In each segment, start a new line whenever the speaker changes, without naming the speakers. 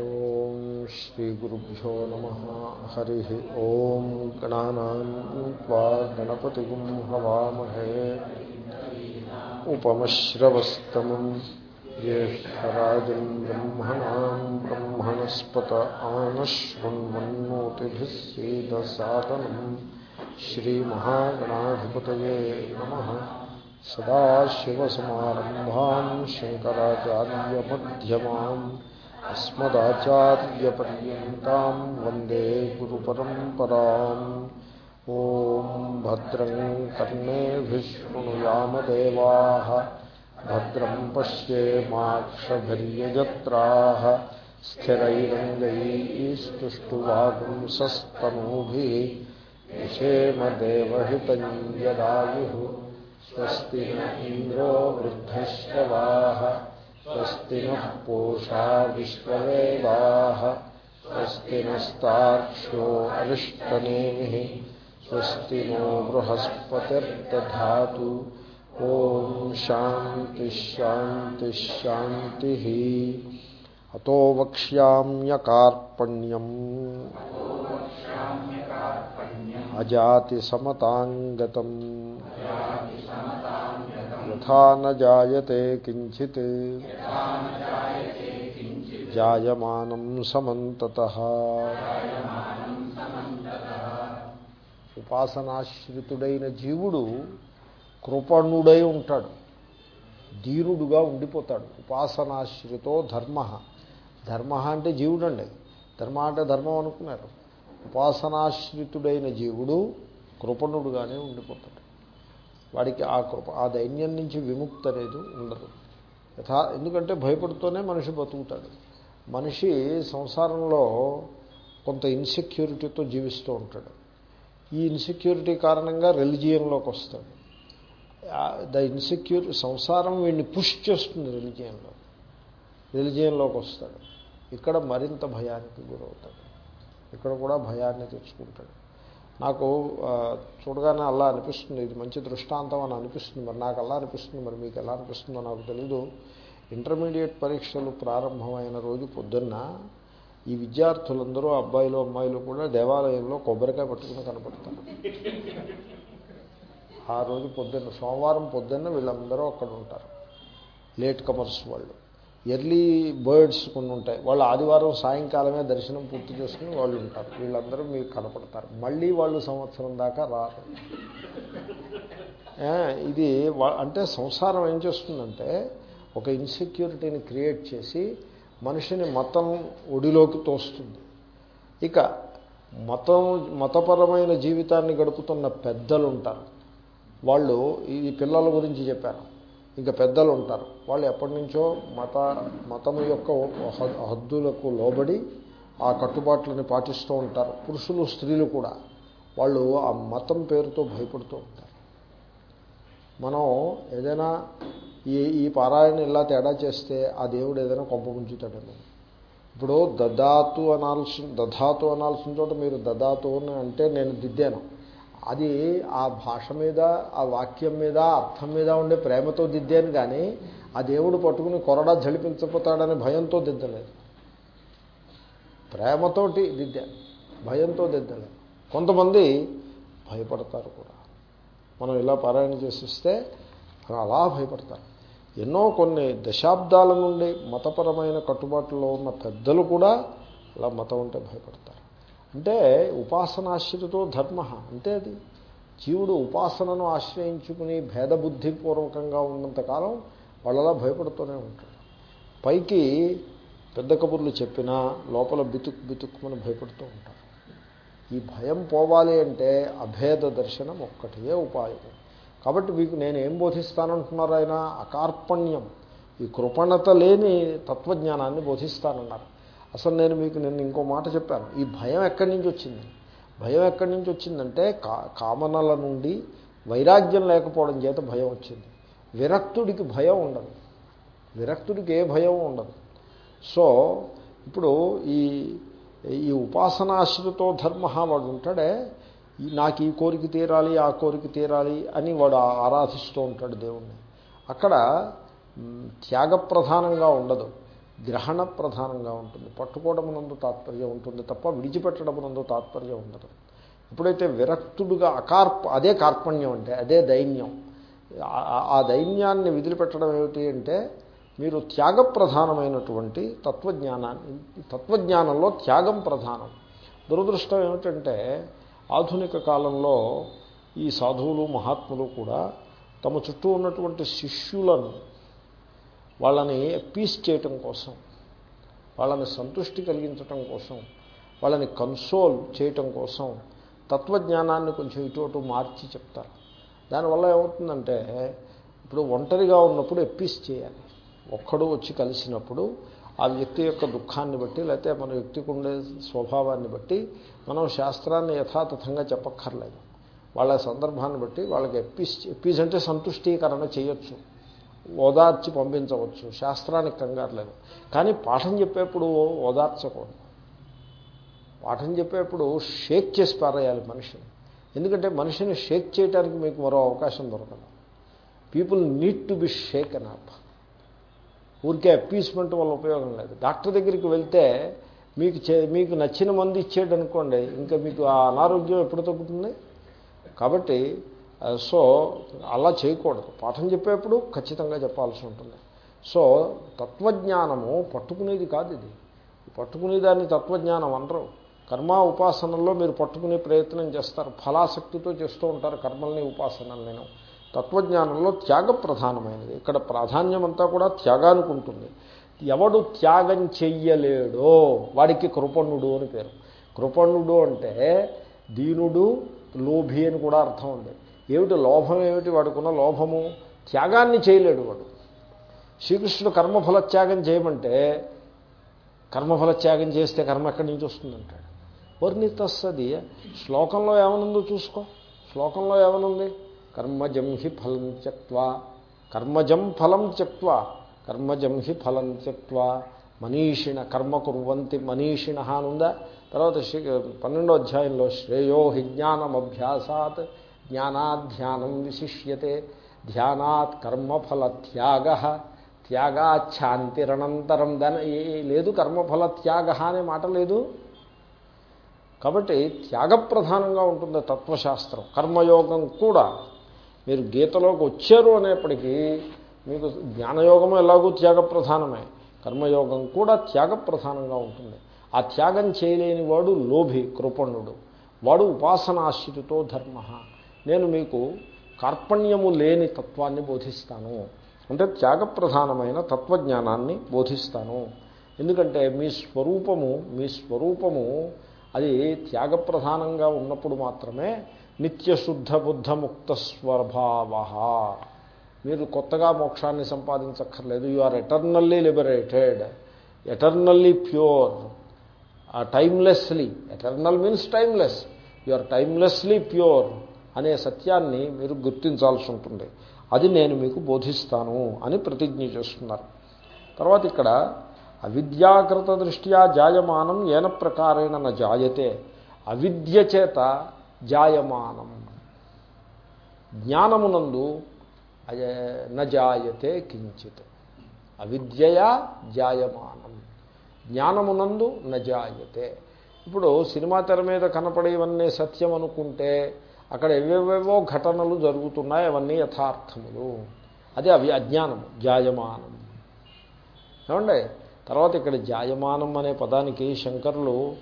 ఓం శ్రీగురుభ్యో నమ హరి ఓం గణానా గణపతి హవామహే ఉపమశ్రవస్తమం జ్యేష్టరాజం బ్రహ్మణా బ్రహ్మణస్పత ఆనశృణ్వన్నోతిభిः सीदसादनं श्रीमहागणाधिपतये नमः सदाशिवसमारम्भां शङ्कराचार्यमध्यमाम् अस्मदाचार्यपर्यन्तां वंदे गुरुपरम्पराम्। ॐ भद्रं कर्णेभिः भद्रं पश्येमाक्षभिर्यजत्राः स्थिरैरङ्गैस्तुष्टुवागुंसस्तनूभिः विषेमदेवहितं यदायुः स्वस्ति न इन्द्रो वृद्धश्रवाः स्वस्ति नः पूषा विश्ववेदाः स्वस्ति नस्तार्क्ष्यो अरिष्टनेमिः स्वस्ति नो बृहस्पतिर्दधातु ॐ शान्तिश्शान्तिश्शान्तिः अतो वक्ष्याम्यकार्पण्यम् अजातिसमताङ्गतम्। యథా కించిత్ జాయమానం సమంతత ఉపాసనాశ్రితుడైన జీవుడు కృపణుడై ఉంటాడు ధీరుడుగా ఉండిపోతాడు. ఉపాసనాశ్రితో ధర్మ. ధర్మ అంటే జీవుడండి. ధర్మ అంటే ధర్మం అనుకున్నారు. ఉపాసనాశ్రితుడైన జీవుడు కృపణుడుగానే ఉండిపోతాడు. వాడికి ఆ కృప ఆ దైన్యం నుంచి విముక్తి అనేది ఉండదు. యథా ఎందుకంటే భయపడుతూనే మనిషి బతుకుతాడు. మనిషి సంసారంలో కొంత ఇన్సెక్యూరిటీతో జీవిస్తూ ఉంటాడు. ఈ ఇన్సెక్యూరిటీ కారణంగా రిలిజియన్లోకి వస్తాడు. ద ఇన్సెక్యూర్ సంసారం వీడిని పుష్ చేస్తుంది రిలిజియన్లో. రిలిజియన్లోకి వస్తాడు. ఇక్కడ మరింత భయానికి గురవుతాడు. ఇక్కడ కూడా భయాన్ని తెచ్చుకుంటాడు. నాకు చూడగానే అలా అనిపిస్తుంది ఇది మంచి దృష్టాంతం అని అనిపిస్తుంది మరి నాకు అలా అనిపిస్తుంది మరి మీకు ఎలా అనిపిస్తుందో నాకు తెలీదు. ఇంటర్మీడియట్ పరీక్షలు ప్రారంభమైన రోజు పొద్దున్న ఈ విద్యార్థులందరూ అబ్బాయిలు అమ్మాయిలు కూడా దేవాలయంలో కొబ్బరికాయ పట్టుకుని కనపడతారు. ఆ రోజు పొద్దున్న సోమవారం పొద్దున్న వీళ్ళందరూ అక్కడ ఉంటారు. లేట్ కమర్స్ వాళ్ళు. ఎర్లీ బర్డ్స్ కొన్ని ఉంటాయి. వాళ్ళు ఆదివారం సాయంకాలమే దర్శనం పూర్తి చేసుకుని వాళ్ళు ఉంటారు. వీళ్ళందరూ మీకు కనపడతారు. మళ్ళీ వాళ్ళు సంవత్సరం దాకా రారు. ఇది అంటే సంసారం ఏం చేస్తుందంటే ఒక ఇన్సెక్యూరిటీని క్రియేట్ చేసి మనిషిని మతం ఒడిలోకి తోస్తుంది. ఇక మతం మతపరమైన జీవితాన్ని గడుపుతున్న పెద్దలు ఉంటారు వాళ్ళు ఈ పిల్లల గురించి చెప్పారు. ఇంకా పెద్దలు ఉంటారు. వాళ్ళు ఎప్పటి నుంచో మత మతము యొక్క హద్దులకు లోబడి ఆ కట్టుబాట్లని పాటిస్తూ ఉంటారు. పురుషులు స్త్రీలు కూడా. వాళ్ళు ఆ మతం పేరుతో భయపడుతూ ఉంటారు. మనం ఏదైనా ఈ ఈ పారాయణ ఇలా తేడా చేస్తే ఆ దేవుడు ఏదైనా కొంప ముంచుతాడని ఇప్పుడు దదాతు అనాల్సి దధాతు అనాల్సిన చోట మీరు దదాతు అని అంటే నేను దిద్దాను. అది ఆ భాష మీద ఆ వాక్యం మీద అర్థం మీద ఉండే ప్రేమతో దిద్దాను కానీ ఆ దేవుడు పట్టుకుని కొరడా జలిపించపోతాడని భయంతో దిద్దలేదు. ప్రేమతోటి దిద్దాను భయంతో దిద్దలేదు. కొంతమంది భయపడతారు కూడా. మనం ఇలా పారాయణ చేసిస్తే అలా భయపడతారు ఎన్నో కొన్ని దశాబ్దాల నుండి మతపరమైన కట్టుబాటులో ఉన్న పెద్దలు కూడా అలా మతం ఉంటే భయపడతారు. అంటే ఉపాసనాశ్రితో ధర్మ. అంటే అది జీవుడు ఉపాసనను ఆశ్రయించుకుని భేదబుద్ధిపూర్వకంగా ఉన్నంతకాలం వాళ్ళలా భయపడుతూనే ఉంటాడు. పైకి పెద్ద కబుర్లు చెప్పినా లోపల బితుక్ బితుక్కుమని భయపడుతూ ఉంటారు. ఈ భయం పోవాలి అంటే అభేద దర్శనం ఒక్కటే ఉపాయం కాబట్టి మీకు నేను ఏం బోధిస్తానంటున్నారు ఆయన? అకార్పణ్యం. ఈ కృపణత లేని తత్వజ్ఞానాన్ని బోధిస్తానన్నారు. అసలు నేను మీకు నేను ఇంకో మాట చెప్పాను. ఈ భయం ఎక్కడి నుంచి వచ్చింది? భయం ఎక్కడి నుంచి వచ్చిందంటే కా కామనల నుండి వైరాగ్యం లేకపోవడం చేత భయం వచ్చింది. విరక్తుడికి భయం ఉండదు. విరక్తుడికి ఏ భయం ఉండదు. సో ఇప్పుడు ఈ ఈ ఉపాసనాశ్రితో ధర్మ వాడు ఉంటాడే. నాకు ఈ కోరిక తీరాలి ఆ కోరిక తీరాలి అని వాడు ఆరాధిస్తూ ఉంటాడు దేవుణ్ణి. అక్కడ త్యాగ ప్రధానంగా ఉండదు. గ్రహణ ప్రధానంగా ఉంటుంది. పట్టుకోవడమునందు తాత్పర్యం ఉంటుంది తప్ప విడిచిపెట్టడమునందు తాత్పర్యం ఉండదు. ఎప్పుడైతే విరక్తుడుగా అకార్ప అదే కార్పణ్యం అంటే అదే దైన్యం ఆ- దైన్యాన్ని విదిలిపెట్టడం ఏమిటి అంటే మీరు త్యాగ ప్రధానమైనటువంటి తత్వజ్ఞానాన్ని తత్వజ్ఞానంలో త్యాగం ప్రధానం. దురదృష్టం ఏమిటంటే ఆధునిక కాలంలో ఈ సాధువులు మహాత్ములు కూడా తమ చుట్టూ ఉన్నటువంటి శిష్యులను వాళ్ళని పీస్ చేయటం కోసం వాళ్ళని సంతృష్టి కలిగించటం కోసం వాళ్ళని కన్సోల్ చేయటం కోసం తత్వజ్ఞానాన్ని కొంచెం ఇటు అటు మార్చి చెప్తారు. దానివల్ల ఏమవుతుందంటే ఇప్పుడు ఒంటరిగా ఉన్నప్పుడు ఎప్పీస్ చేయాలి. ఒక్కడు వచ్చి కలిసినప్పుడు ఆ వ్యక్తి యొక్క దుఃఖాన్ని బట్టి లేకపోతే మన వ్యక్తికి ఉండే స్వభావాన్ని బట్టి మనం శాస్త్రాన్ని యథాతథంగా చెప్పక్కర్లేదు. వాళ్ళ సందర్భాన్ని బట్టి వాళ్ళకి ఎప్పీస్ ఎప్పీస్ అంటే సంతుష్టీకరణ చేయొచ్చు. ఓదార్చి పంపించవచ్చు. శాస్త్రానికి కంగారు లేదు. కానీ పాఠం చెప్పేప్పుడు ఓదార్చకూడదు. పాఠం చెప్పేప్పుడు షేక్ చేసి పారేయాలి మనిషిని. ఎందుకంటే మనిషిని షేక్ చేయడానికి మీకు మరో అవకాశం దొరకదు. People need to be shaken up ఊరికే అప్పీస్మెంట్ వల్ల ఉపయోగం లేదు. డాక్టర్ దగ్గరికి వెళ్తే మీకు చే మీకు నచ్చిన మందు ఇచ్చేడనుకోండి ఇంకా మీకు ఆ అనారోగ్యం ఎప్పుడు తగ్గుతుంది? కాబట్టి సో అలా చేయకూడదు. పాఠం చెప్పేప్పుడు ఖచ్చితంగా చెప్పాల్సి ఉంటుంది. సో తత్వజ్ఞానము పట్టుకునేది కాదు ఇది. పట్టుకునే దాన్ని తత్వజ్ఞానం అనరు. కర్మ ఉపాసనల్లో మీరు పట్టుకునే ప్రయత్నం చేస్తారు. ఫలాసక్తితో చేస్తూ ఉంటారు కర్మల్ని ఉపాసనలను తత్వజ్ఞానంలో త్యాగ ప్రధానమైనది. ఇక్కడ ప్రాధాన్యం అంతా కూడా త్యాగానికి ఉంటుంది ఎవడు త్యాగం చెయ్యలేడో వాడికి కృపణుడు అని పేరు. కృపణుడు అంటే దీనుడు లోభి అని కూడా అర్థం ఉంది. ఏమిటి లోభం ఏమిటి? వాడుకున్న లోభము. త్యాగాన్ని చేయలేడు వాడు. శ్రీకృష్ణుడు కర్మఫల త్యాగం చేయమంటే కర్మఫల త్యాగం చేస్తే కర్మ ఎక్కడి నుంచి వస్తుందంటాడు వర్ణితస్సది. శ్లోకంలో ఏమనుందో చూసుకో. శ్లోకంలో ఏమనుంది? కర్మజం హి ఫలం త్యక్వా కర్మజం ఫలం త్యక్వా కర్మజం హి ఫలం త్యక్వా మనీషిణ కర్మ కుర్వంతి మనీషిణ అనుందా? తర్వాత శ్రీ పన్నెండో అధ్యాయంలో శ్రేయో జ్ఞానం జ్ఞానమభ్యాసాత్. జ్ఞానాధ్యానం విశిష్యతే. ధ్యానాత్ కర్మఫల త్యాగ త్యాగాఛాంతిరనంతరం దాని ఏ- లేదు కర్మఫల త్యాగ అనే మాట లేదు. కాబట్టి త్యాగప్రధానంగా ఉంటుంది తత్వశాస్త్రం. కర్మయోగం కూడా మీరు గీతలోకి వచ్చారు అనేప్పటికీ మీకు జ్ఞానయోగం ఎలాగో త్యాగప్రధానమే. కర్మయోగం కూడా త్యాగ ప్రధానంగా ఉంటుంది. ఆ త్యాగం చేయలేని వాడు లోభి కృపణుడు. వాడు ఉపాసనాశ్రితో ధర్మ. నేను మీకు కార్పణ్యము లేని తత్వాన్ని బోధిస్తాను. అంటే త్యాగ ప్రధానమైన తత్వజ్ఞానాన్ని బోధిస్తాను. ఎందుకంటే మీ స్వరూపము మీ స్వరూపము అది త్యాగప్రధానంగా ఉన్నప్పుడు మాత్రమే నిత్యశుద్ధ బుద్ధముక్త స్వభావ మీరు కొత్తగా మోక్షాన్ని సంపాదించక్కర్లేదు. You are eternally liberated eternally pure timelessly eternal means timeless you are timelessly pure అనే సత్యాన్ని మీరు గుర్తించాల్సి ఉంటుంది. అది నేను మీకు బోధిస్తాను అని ప్రతిజ్ఞ చేస్తున్నారు. తర్వాత ఇక్కడ అవిద్యాకృత దృష్ట్యా జాయమానం ఏన ప్రకారేణ న జాయతే. అవిద్య చేత జాయమానం. జ్ఞానమునందు నజాయతే న జాయతే కించిత్. అవిద్యయా జాయమానం. జ్ఞానమునందు న జాయతే. ఇప్పుడు సినిమా తెర మీద కనపడేవన్నీ సత్యం అనుకుంటే అక్కడ ఎవేవేవో ఘటనలు జరుగుతున్నాయి అవన్నీ యథార్థములు. అదే అవి అజ్ఞానము జాయమానం. ఏమండి? తర్వాత ఇక్కడ జాయమానం అనే పదానికి శంకరులు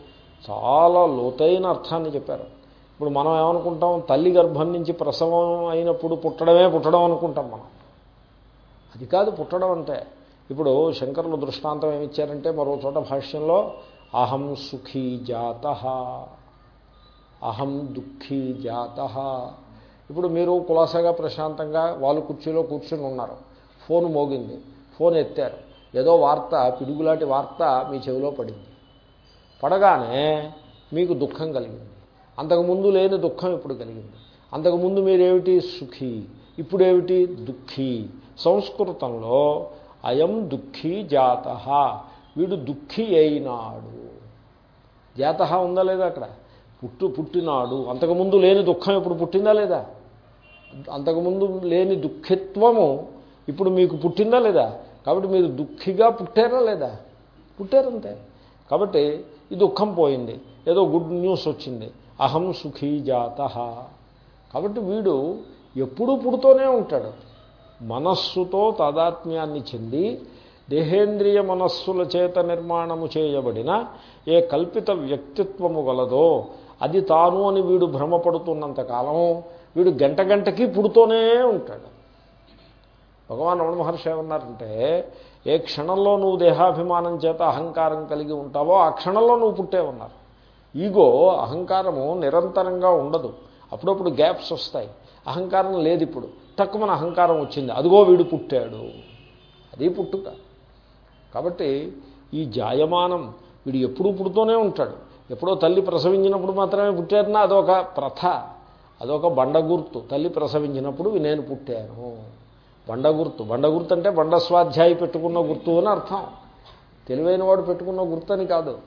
చాలా లోతైన అర్థాన్ని చెప్పారు. ఇప్పుడు మనం ఏమనుకుంటాం? తల్లి గర్భం నుంచి ప్రసవం అయినప్పుడు పుట్టడమే పుట్టడం అనుకుంటాం మనం. అది కాదు పుట్టడం అంటే. ఇప్పుడు శంకరులు దృష్టాంతం ఏమిచ్చారంటే మరో చోట భాష్యంలో అహం సుఖీ జాత. అహం దుఃఖీ జాత. ఇప్పుడు మీరు కులాసాగా ప్రశాంతంగా వాళ్ళు కుర్చీలో కూర్చుని ఉన్నారు. ఫోన్ మోగింది. ఫోన్ ఎత్తారు. ఏదో వార్త పిడుగులాంటి వార్త మీ చెవిలో పడింది. పడగానే మీకు దుఃఖం కలిగింది. అంతకుముందు లేని దుఃఖం ఇప్పుడు కలిగింది. అంతకుముందు మీరేమిటి సుఖీ? ఇప్పుడేమిటి దుఃఖీ? సంస్కృతంలో అయం దుఃఖీ జాత. వీడు దుఃఖి అయినాడు. జాత ఉందా లేదా అక్కడ? పుట్టు పుట్టినాడు. అంతకుముందు లేని దుఃఖం ఇప్పుడు పుట్టిందా లేదా? అంతకుముందు లేని దుఃఖిత్వము ఇప్పుడు మీకు పుట్టిందా లేదా? కాబట్టి మీరు దుఃఖిగా పుట్టారా లేదా? పుట్టారంతే. కాబట్టి ఈ దుఃఖం పోయింది. ఏదో గుడ్ న్యూస్ వచ్చింది. అహం సుఖీ జాత. కాబట్టి వీడు ఎప్పుడూ పుడుతూనే ఉంటాడు. మనస్సుతో తాదాత్మ్యాన్ని చెంది దేహేంద్రియ మనస్సుల చేత నిర్మాణము చేయబడిన ఏ కల్పిత వ్యక్తిత్వము గలదో అది తాను అని వీడు భ్రమపడుతున్నంత కాలం వీడు గంట గంటకి పుడుతూనే ఉంటాడు. భగవాన్ రమణ మహర్షి ఏమన్నారంటే ఏ క్షణంలో నువ్వు దేహాభిమానం చేత అహంకారం కలిగి ఉంటావో ఆ క్షణంలో నువ్వు పుట్టే ఉన్నారు ఈగో అహంకారము నిరంతరంగా ఉండదు. అప్పుడప్పుడు గ్యాప్స్ వస్తాయి. అహంకారం లేదు ఇప్పుడు. తక్కువ అహంకారం వచ్చింది. అదిగో వీడు పుట్టాడు. అది పుట్టుక. కాబట్టి ఈ జాయమానం వీడు ఎప్పుడూ పుడుతూనే ఉంటాడు. ఎప్పుడో తల్లి ప్రసవించినప్పుడు మాత్రమే పుట్టారన్నా అదొక ప్రథ అదొక బండ గుర్తు. తల్లి ప్రసవించినప్పుడు నేను పుట్టాను. బండ గుర్తు. బండ గుర్తు అంటే బండ స్వాధ్యాయి పెట్టుకున్న గుర్తు అని అర్థం. తెలివైన వాడు పెట్టుకున్న గుర్తు అని కాదు.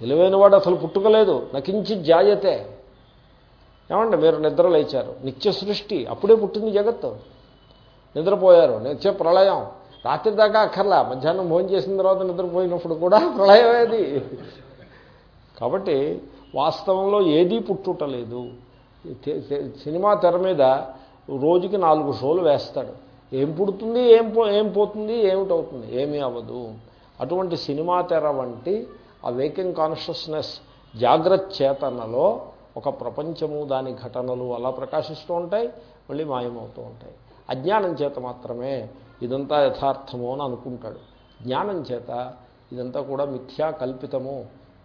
తెలివైన వాడు అసలు పుట్టుకలేదు. నకించి జాయతే. ఏమంటే మీరు నిద్ర లేచారు. నిత్య సృష్టి. అప్పుడే పుట్టింది జగత్తు. నిద్రపోయారు. నిత్య ప్రళయం. రాత్రి దాకా అక్కర్లా. మధ్యాహ్నం భోజనం చేసిన తర్వాత నిద్రపోయినప్పుడు కూడా ప్రళయమేది కాబట్టి వాస్తవంలో ఏదీ పుట్టుటలేదు. సినిమా తెర మీద రోజుకి నాలుగు షోలు వేస్తాడు. ఏం పుడుతుంది ఏం పో ఏం పోతుంది ఏమిటవుతుంది? ఏమీ అవ్వదు. అటువంటి సినిమా తెర వంటి ఆ వేకింగ్ కాన్షియస్నెస్ జాగ్రత్త చేతనలో ఒక ప్రపంచము దాని ఘటనలు అలా ప్రకాశిస్తూ ఉంటాయి మళ్ళీ మాయమవుతూ ఉంటాయి. అజ్ఞానం చేత మాత్రమే ఇదంతా యథార్థము అని అనుకుంటాడు. జ్ఞానం చేత ఇదంతా కూడా మిథ్యా కల్పితము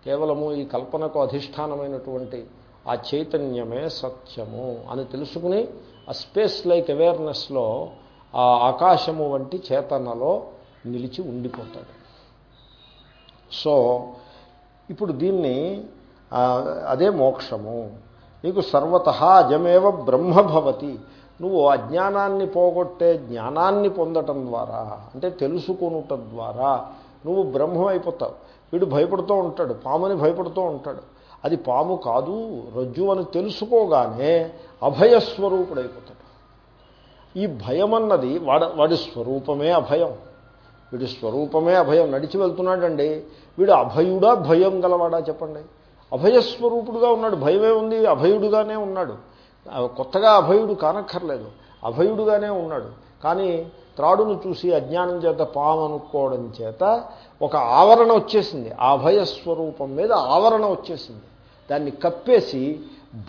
కేవలము ఈ కల్పనకు అధిష్టానమైనటువంటి ఆ చైతన్యమే సత్యము అని తెలుసుకుని ఆ స్పేస్ లైక్ అవేర్నెస్లో ఆ ఆకాశము వంటి చేతనలో నిలిచి ఉండిపోతాడు. సో ఇప్పుడు దీన్ని అదే మోక్షము. నీకు సర్వత అజమేవ బ్రహ్మభవతి నువ్వు అజ్ఞానాన్ని పోగొట్టే జ్ఞానాన్ని పొందటం ద్వారా అంటే తెలుసుకునుట ద్వారా నువ్వు బ్రహ్మం అయిపోతావు వీడు భయపడుతూ ఉంటాడు పాముని భయపడుతూ ఉంటాడు. అది పాము కాదు రజ్జు అని తెలుసుకోగానే అభయస్వరూపుడైపోతాడు ఈ భయం అన్నది వాడ వాడి స్వరూపమే అభయం. వీడి స్వరూపమే అభయం. నడిచి వెళ్తున్నాడండి. వీడు అభయుడా భయం గలవాడా చెప్పండి? అభయస్వరూపుడుగా ఉన్నాడు. భయమే ఉంది అభయుడుగానే ఉన్నాడు. కొత్తగా అభయుడు కానక్కర్లేదు. అభయుడుగానే ఉన్నాడు. కానీ త్రాడును చూసి అజ్ఞానం చేత పామనుకోవడం చేత ఒక ఆవరణ వచ్చేసింది. ఆ భయస్వరూపం మీద ఆవరణ వచ్చేసింది. దాన్ని కప్పేసి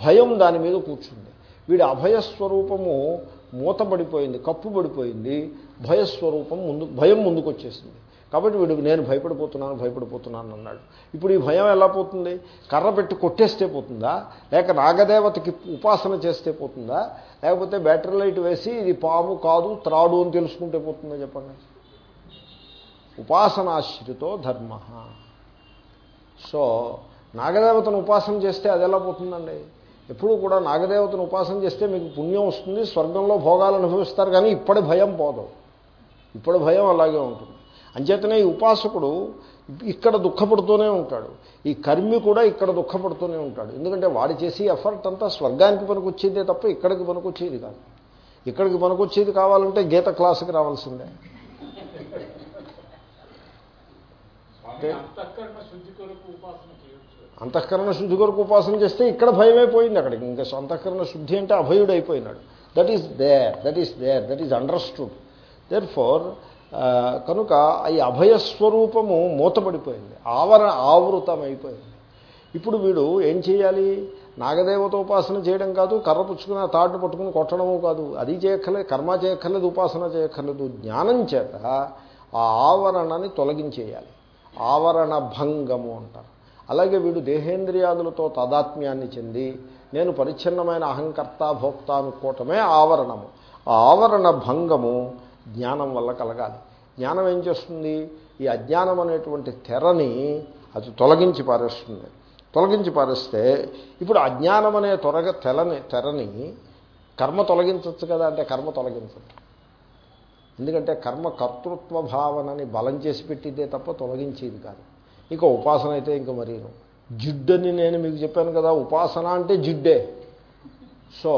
భయం దాని మీద కూర్చుంది. వీడి అభయస్వరూపము మూతబడిపోయింది కప్పుబడిపోయింది. భయస్వరూపం ముందు భయం ముందుకు వచ్చేసింది కాబట్టి వీడు నేను భయపడిపోతున్నాను భయపడిపోతున్నాను అన్నాడు. ఇప్పుడు ఈ భయం ఎలా పోతుంది? కర్ర పెట్టి కొట్టేస్తే పోతుందా? లేక నాగదేవతకి ఉపాసన చేస్తే పోతుందా? లేకపోతే బ్యాటరీ లైట్ వేసి ఇది పాము కాదు త్రాడు అని తెలుసుకుంటే పోతుందా చెప్పండి? ఉపాసనాశ్రితో ధర్మ. సో నాగదేవతను ఉపాసన చేస్తే అది ఎలా పోతుందండి? ఎప్పుడు కూడా నాగదేవతను ఉపాసన చేస్తే మీకు పుణ్యం వస్తుంది స్వర్గంలో భోగాలు అనుభవిస్తారు కానీ ఇప్పటి భయం పోదు. ఇప్పటి భయం అలాగే ఉంటుంది. అంచేతనే ఈ ఉపాసకుడు ఇక్కడ దుఃఖపడుతూనే ఉంటాడు. ఈ కర్మి కూడా ఇక్కడ దుఃఖపడుతూనే ఉంటాడు. ఎందుకంటే వాడు చేసి ఎఫర్ట్ అంతా స్వర్గానికి పనికొచ్చేదే తప్ప ఇక్కడికి పనికొచ్చేది కాదు. ఇక్కడికి పనికొచ్చేది కావాలంటే గీత క్లాసుకి రావాల్సిందే. అంతఃకరణ శుద్ధి కొరకు ఉపాసన చేస్తే ఇక్కడ భయమైపోయింది అక్కడికి. ఇంకా అంతఃకరణ శుద్ధి అంటే అభయుడు అయిపోయినాడు that is there that is there that is understood therefore కనుక ఈ అభయస్వరూపము మూతపడిపోయింది. ఆవర ఆవృతమైపోయింది. ఇప్పుడు వీడు ఏం చేయాలి? నాగదేవత ఉపాసన చేయడం కాదు కర్ర పుచ్చుకుని తాడు పట్టుకుని కొట్టడము కాదు. అది చేయక్కర్లేదు కర్మ చేయక్కర్లేదు ఉపాసన చేయక్కర్లేదు. జ్ఞానం చేత ఆ ఆవరణని తొలగించేయాలి. ఆవరణ భంగము అంటారు. అలాగే వీడు దేహేంద్రియాదులతో తాదాత్మ్యాన్ని చెంది నేను పరిచ్ఛిన్నమైన అహంకర్త భోక్త అనుకోవటమే ఆవరణము. ఆ ఆవరణ భంగము జ్ఞానం వల్ల కలగాలి. జ్ఞానం ఏం చేస్తుంది? ఈ అజ్ఞానం అనేటువంటి తెరని అది తొలగించి పారేస్తుంది. తొలగించి పారేస్తే ఇప్పుడు అజ్ఞానం అనే తొరగ తెలని తెరని కర్మ తొలగించవచ్చు కదా అంటే కర్మ తొలగించదు ఎందుకంటే కర్మ కర్తృత్వ భావనని బలం చేసి పెట్టిద్దే తప్ప తొలగించేది కాదు. ఇక ఉపాసన అయితే ఇంక మరీను. జిడ్డని నేను మీకు చెప్పాను కదా ఉపాసన అంటే జిడ్డే. సో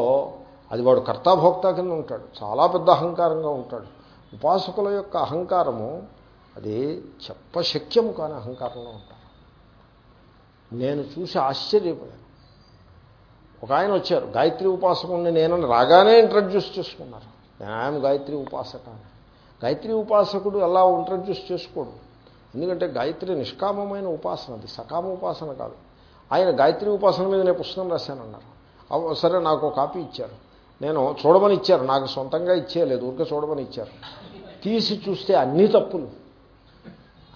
అది వాడు కర్తాభోక్త కింద ఉంటాడు. చాలా పెద్ద అహంకారంగా ఉంటాడు. ఉపాసకుల యొక్క అహంకారము అది చెప్పశక్యము కాని అహంకారంలో ఉంటారు. నేను చూసి ఆశ్చర్యపోయాను. ఒక ఆయన వచ్చారు గాయత్రి ఉపాసకుడిని నేను రాగానే ఇంట్రడ్యూస్ చేసుకున్నారు. ఆయన గాయత్రి ఉపాసక. అని గాయత్రి ఉపాసకుడు ఎలా ఇంట్రడ్యూస్ చేసుకోడు? ఎందుకంటే గాయత్రి నిష్కామమైన ఉపాసన అది సకామ ఉపాసన కాదు. ఆయన గాయత్రి ఉపాసన మీద నేను పుస్తకం రాశానన్నారు. సరే నాకు ఒక కాపీ ఇచ్చారు. నేను చూడమని ఇచ్చారు. నాకు సొంతంగా ఇచ్చేయలేదు. ఊరికే చూడమని ఇచ్చారు. తీసి చూస్తే అన్నీ తప్పులు.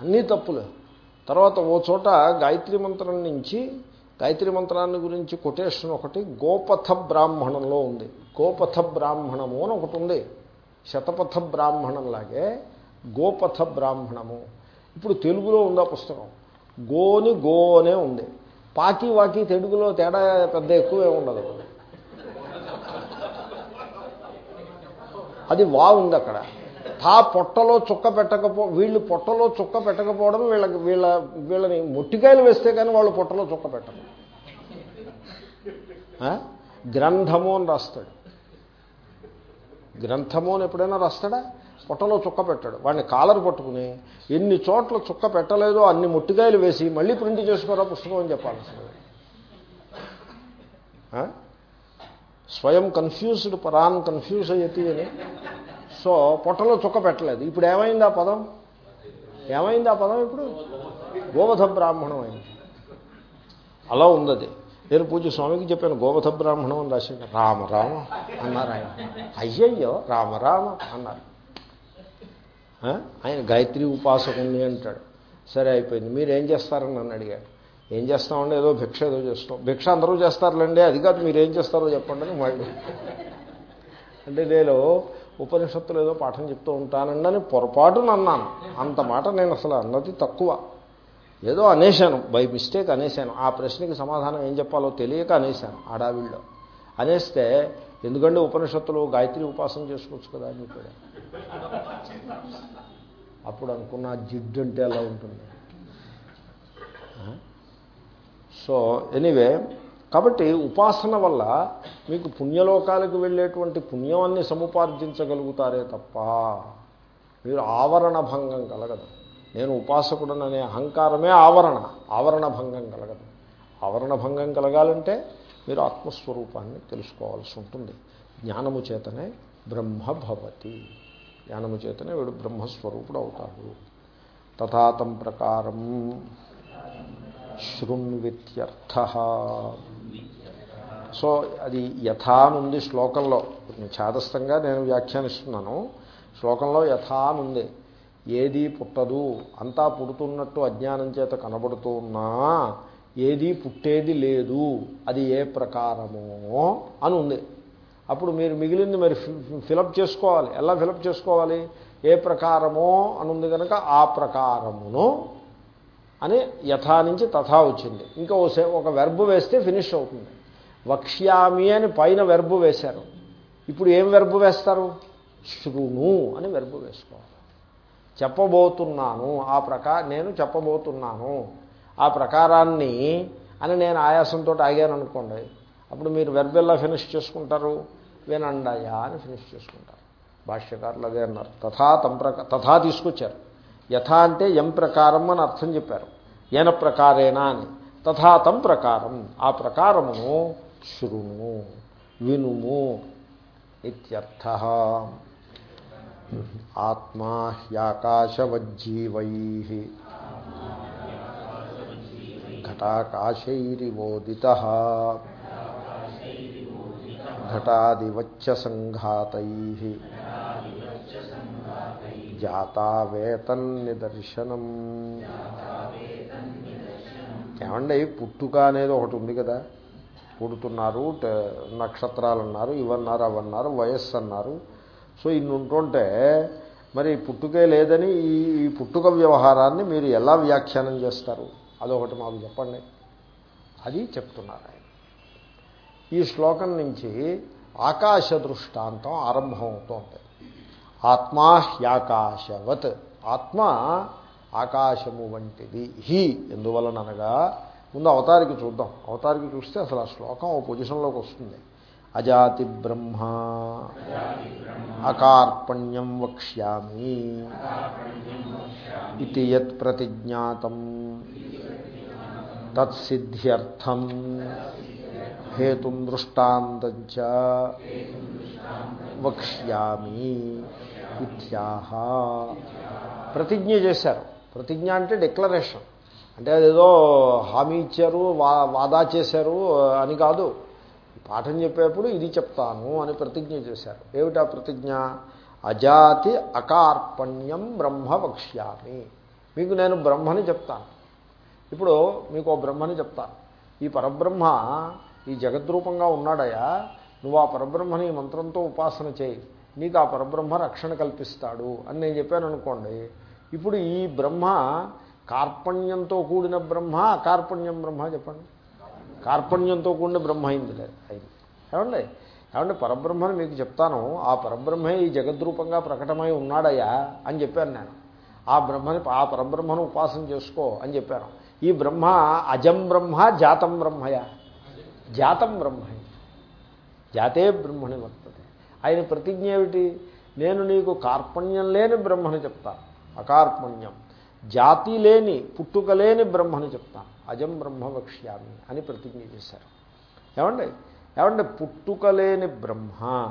అన్నీ తప్పులు. తర్వాత ఓ చోట గాయత్రి మంత్రం నుంచి గాయత్రి మంత్రాన్ని గురించి కొటేషన్ ఒకటి గోపథ బ్రాహ్మణంలో ఉంది. గోపథ బ్రాహ్మణము అని ఒకటి ఉంది. శతపథ బ్రాహ్మణంలాగే గోపథ బ్రాహ్మణము. ఇప్పుడు తెలుగులో ఉంది ఆ పుస్తకం? గోని గోనే ఉంది. పాకి వాకి తెలుగులో తేడా పెద్ద ఎక్కువే ఉండదు. అది వా ఉంది అక్కడ. తా పొట్టలో చుక్క పెట్టకపో వీళ్ళు పొట్టలో చుక్క పెట్టకపోవడం వీళ్ళకి వీళ్ళ వీళ్ళని మొట్టికాయలు వేస్తే కానీ వాళ్ళు పొట్టలో చుక్క పెట్టరు. గ్రంథము అని రాస్తాడు. గ్రంథము అని ఎప్పుడైనా రాస్తాడా? పొట్టలో చుక్క పెట్టాడు. వాడిని కాలర్ పట్టుకుని ఎన్ని చోట్ల చుక్క పెట్టలేదో అన్ని ముట్టికాయలు వేసి మళ్ళీ ప్రింట్ చేసుకోరా పుస్తకం అని చెప్పాలి అసలు. స్వయం కన్ఫ్యూజ్డ్ పరాన్ కన్ఫ్యూజ్ అయ్యతి అని. సో పొట్టలో చుక్క పెట్టలేదు. ఇప్పుడు ఏమైంది ఆ పదం? ఏమైంది ఆ పదం ఇప్పుడు? గోవధ బ్రాహ్మణం అయింది. అలా ఉంది నేను పూజ స్వామికి చెప్పాను గోవధ బ్రాహ్మణం అని రాసింది. రామ రామ అన్నారు ఆయన. అయ్యయ్యో రామ రామ అన్నారు. ఆయన గాయత్రి ఉపాసకుని అంటాడు. సరే అయిపోయింది. మీరు ఏం చేస్తారని నన్ను అడిగాడు ఏం చేస్తామండి? ఏదో భిక్ష ఏదో చేస్తాం. భిక్ష అందరూ చేస్తారులేండి. అది కాదు మీరు ఏం చేస్తారో చెప్పండి అని మళ్ళీ అంటే నేను ఉపనిషత్తులు ఏదో పాఠం చెప్తూ ఉంటానండి అని పొరపాటున అన్నాను. అంత మాట నేను అసలు అన్నది తక్కువ. ఏదో అనేశాను. By mistake అనేశాను. ఆ ప్రశ్నకి సమాధానం ఏం చెప్పాలో తెలియక అనేశాను ఆడావిల్లో అనేస్తే ఎందుకంటే ఉపనిషత్తులు గాయత్రి ఉపాసన చేసుకోవచ్చు కదా అని చెప్పాడు. అప్పుడు అనుకున్న జిడ్డు అంటే ఎలా ఉంటుంది? సో ఎనీవే కాబట్టి ఉపాసన వల్ల మీకు పుణ్యలోకాలకు వెళ్ళేటువంటి పుణ్యాన్ని సముపార్జించగలుగుతారే తప్ప మీరు ఆవరణ భంగం కలగదు. నేను ఉపాసకుడననే అహంకారమే ఆవరణ ఆవరణ భంగం కలగదు. ఆవరణ భంగం కలగాలంటే మీరు ఆత్మస్వరూపాన్ని తెలుసుకోవాల్సి ఉంటుంది. జ్ఞానము చేతనే బ్రహ్మభవతి జ్ఞానము చేతనే వీడు బ్రహ్మస్వరూపుడు అవుతాడు. తథాతం ప్రకారం శృణ్విత్యర్థ. సో అది యథానుంది శ్లోకంలో. ఛాదస్థంగా నేను వ్యాఖ్యానిస్తున్నాను. శ్లోకంలో యథానుంది. ఏది పుట్టదు. అంతా పుడుతున్నట్టు అజ్ఞానం చేత కనబడుతూ ఉన్నా ఏది పుట్టేది లేదు. అది ఏ ప్రకారమో అని ఉంది. అప్పుడు మీరు మిగిలింది మరి ఫిలప్ చేసుకోవాలి. ఎలా ఫిలప్ చేసుకోవాలి? ఏ ప్రకారమో అని ఉంది కనుక ఆ ప్రకారమును అని యథా నుంచి తథా వచ్చింది. ఇంకా ఓసే ఒక వెర్బు వేస్తే ఫినిష్ అవుతుంది. వక్ష్యామి అని పైన వెర్బు వేశారు. ఇప్పుడు ఏం వెర్బు వేస్తారు? శృణు అని వెర్బు వేసుకోవాలి. చెప్పబోతున్నాను. ఆ ప్రకా నేను చెప్పబోతున్నాను. ఆ ప్రకారాన్ని అని నేను ఆయాసంతో ఆగాను అనుకోండి. అప్పుడు మీరు వెర్బెల్లా ఫినిష్ చేసుకుంటారు? వినండయా అని ఫినిష్ చేసుకుంటారు. భాష్యకారులు అదే అన్నారు. తథా తంప్రక తథా తీసుకొచ్చారు. యథా అంటే ఎం ప్రకారం అని అర్థం చెప్పారు. ఏన ప్రకారేనా అని. తథాతం ప్రకారం. ఆ ప్రకారమును శృణు వినుము ఇత్యర్థ. ఆత్మా హ్యాకాశవజ్జీవై. ఘటాకాశైరివోదిత. ఘటాదివచ్చ సంఘాతై. జాతావేతన్నిదర్శనం. ఏమండి పుట్టుక అనేది ఒకటి ఉంది కదా. పుడుతున్నారు నక్షత్రాలు అన్నారు ఇవన్నారు అవన్నారు వయస్సు అన్నారు సో ఇన్ని ఉంటుంటే మరి పుట్టుకే లేదని ఈ ఈ పుట్టుక వ్యవహారాన్ని మీరు ఎలా వ్యాఖ్యానం చేస్తారు? అదొకటి మాకు చెప్పండి. అది చెప్తున్నారు ఆయన. ఈ శ్లోకం నుంచి ఆకాశ దృష్టాంతం ఆరంభం అవుతోంది ఆత్మా హ్యాకాశవత్. ఆత్మ ఆకాశము వంటిది. హి ఎందువలననగా ముందు అవతారికి చూద్దాం. అవతారికి చూస్తే అసలు ఆ శ్లోకం ఓ పొజిషన్లోకి వస్తుంది. అజాతి బ్రహ్మ అకార్పణ్యం వక్ష్యామి. ఇది యత్ ప్రతిజ్ఞాతం. తత్సిద్ధ్యర్థం హేతుం దృష్టాంతంచ వక్ష్యామి ఇత్యాహ. ప్రతిజ్ఞ చేశారు. ప్రతిజ్ఞ అంటే డిక్లరేషన్. అంటే అదేదో హామీ ఇచ్చారు వా వాదా చేశారు అని కాదు. పాఠం చెప్పేప్పుడు ఇది చెప్తాను అని ప్రతిజ్ఞ చేశారు. ఏమిటా ప్రతిజ్ఞ? అజాతి అకార్పణ్యం బ్రహ్మ వక్ష్యామి. మీకు నేను బ్రహ్మని చెప్తాను. ఇప్పుడు మీకు ఓ బ్రహ్మని చెప్తాను ఈ పరబ్రహ్మ ఈ జగద్రూపంగా ఉన్నాడయా? నువ్వు ఆ పరబ్రహ్మని మంత్రంతో ఉపాసన చేయి. నీకు ఆ పరబ్రహ్మ రక్షణ కల్పిస్తాడు అని నేను చెప్పాను అనుకోండి. ఇప్పుడు ఈ బ్రహ్మ కార్పణ్యంతో కూడిన బ్రహ్మ అకార్పణ్యం బ్రహ్మ చెప్పండి. కార్పణ్యంతో కూడిన బ్రహ్మ అయింది లేదు అయింది. ఏమండి? ఏమంటే పరబ్రహ్మని మీకు చెప్తాను. ఆ పరబ్రహ్మే ఈ జగద్రూపంగా ప్రకటమై ఉన్నాడయ్యా అని చెప్పాను నేను. ఆ బ్రహ్మని ఆ పరబ్రహ్మను ఉపాసన చేసుకో అని చెప్పాను. ఈ బ్రహ్మ అజం బ్రహ్మ జాతం బ్రహ్మయ? జాతం బ్రహ్మ జాతే బ్రహ్మని వర్తది ఆయన ప్రతిజ్ఞ ఏమిటి? నేను నీకు కార్పణ్యం లేని బ్రహ్మని చెప్తాను అకార్పణ్యం. జాతి లేని పుట్టుక లేని బ్రహ్మని చెప్తాను అజం బ్రహ్మ వక్ష్యామి అని ప్రతిజ్ఞ చేశారు. ఏమండి? ఏమండి? పుట్టుక లేని బ్రహ్మ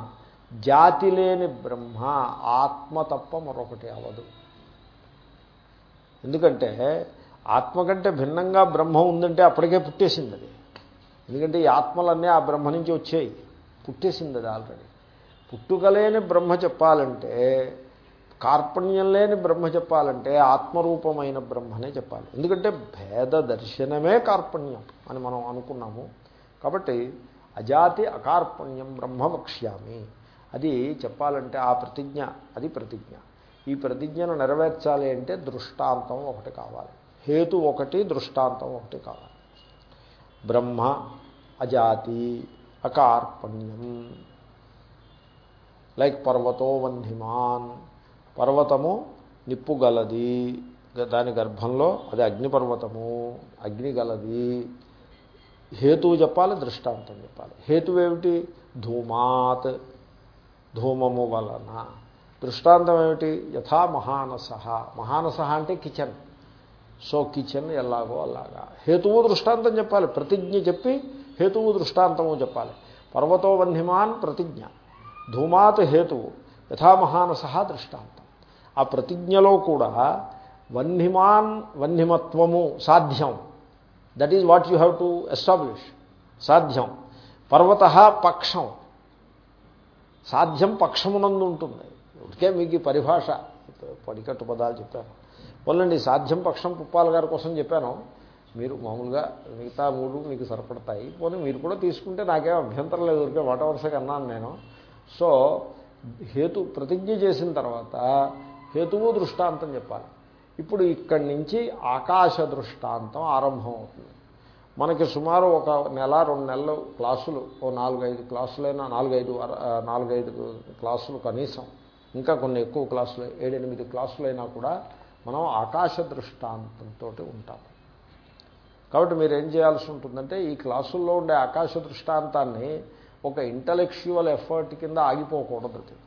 జాతి లేని బ్రహ్మ ఆత్మ తప్ప మరొకటి అవదు. ఎందుకంటే ఆత్మ కంటే భిన్నంగా బ్రహ్మ ఉందంటే అప్పటికే పుట్టేసింది అది. ఎందుకంటే ఈ ఆత్మలన్నీ ఆ బ్రహ్మ నుంచి వచ్చాయి. పుట్టేసింది అది ఆల్రెడీ పుట్టుకలేని బ్రహ్మ చెప్పాలంటే కార్పణ్యం లేని బ్రహ్మ చెప్పాలంటే ఆత్మరూపమైన బ్రహ్మనే చెప్పాలి. ఎందుకంటే భేద దర్శనమే కార్పణ్యం అని మనం అనుకున్నాము. కాబట్టి అజాతి అకార్పణ్యం బ్రహ్మ వక్ష్యామి. అది చెప్పాలంటే ఆ ప్రతిజ్ఞ అది ప్రతిజ్ఞ. ఈ ప్రతిజ్ఞను నెరవేర్చాలి అంటే దృష్టాంతం ఒకటి కావాలి. హేతు ఒకటి దృష్టాంతం ఒకటి కావాలి. బ్రహ్మ అజాతి అకార్పణ్యం. లైక్ పర్వతో వన్హిమాన్ పర్వతము నిప్పు గలది దాని గర్భంలో అది అగ్నిపర్వతము. అగ్ని గలది హేతువు చెప్పాలి దృష్టాంతం చెప్పాలి. హేతువు ఏమిటి? ధూమాత్. ధూమము వలన. దృష్టాంతం ఏమిటి? యథా మహానస. మహానస అంటే కిచెన్. సో కిచెన్ ఎలాగో అలాగా. హేతువు దృష్టాంతం చెప్పాలి. ప్రతిజ్ఞ చెప్పి హేతువు దృష్టాంతము చెప్పాలి. పర్వతో వన్హిమాన్ ప్రతిజ్ఞ. ధూమాత్ హేతువు. యథామహానసహ దృష్టాంతం. ఆ ప్రతిజ్ఞలో కూడా వన్హిమాన్ వన్హిమత్వము సాధ్యం. That is what you have to establish సాధ్యం. పర్వత పక్షం. సాధ్యం పక్షమునందు ఉంటుంది. ఇటుకే మీకు పరిభాష పడికట్టు పదాలు చెప్పాను. వల్లండి సాధ్యం పక్షం పుప్పాల గారి కోసం చెప్పాను. మీరు మామూలుగా మిగతా మూడు మీకు సరిపడతాయి. పోనీ మీరు కూడా తీసుకుంటే నాకేం అభ్యంతరం లేదు ఊరికే వాట వరుసగా అన్నాను నేను. సో హేతు ప్రతిజ్ఞ చేసిన తర్వాత హేతువు దృష్టాంతం చెప్పాలి. ఇప్పుడు ఇక్కడి నుంచి ఆకాశ దృష్టాంతం ఆరంభం అవుతుంది మనకి సుమారు ఒక నెల రెండు నెలలు క్లాసులు ఓ నాలుగైదు క్లాసులైనా నాలుగైదు నాలుగైదు క్లాసులు కనీసం. ఇంకా కొన్ని ఎక్కువ క్లాసులు ఏడెనిమిది క్లాసులైనా కూడా మనం ఆకాశ దృష్టాంతంతో ఉంటాము కాబట్టి మీరు ఏం చేయాల్సి ఉంటుందంటే ఈ క్లాసుల్లో ఉండే ఆకాశ దృష్టాంతాన్ని ఒక ఇంటలెక్చువల్ ఎఫర్ట్ కింద ఆగిపోకూడదు అది.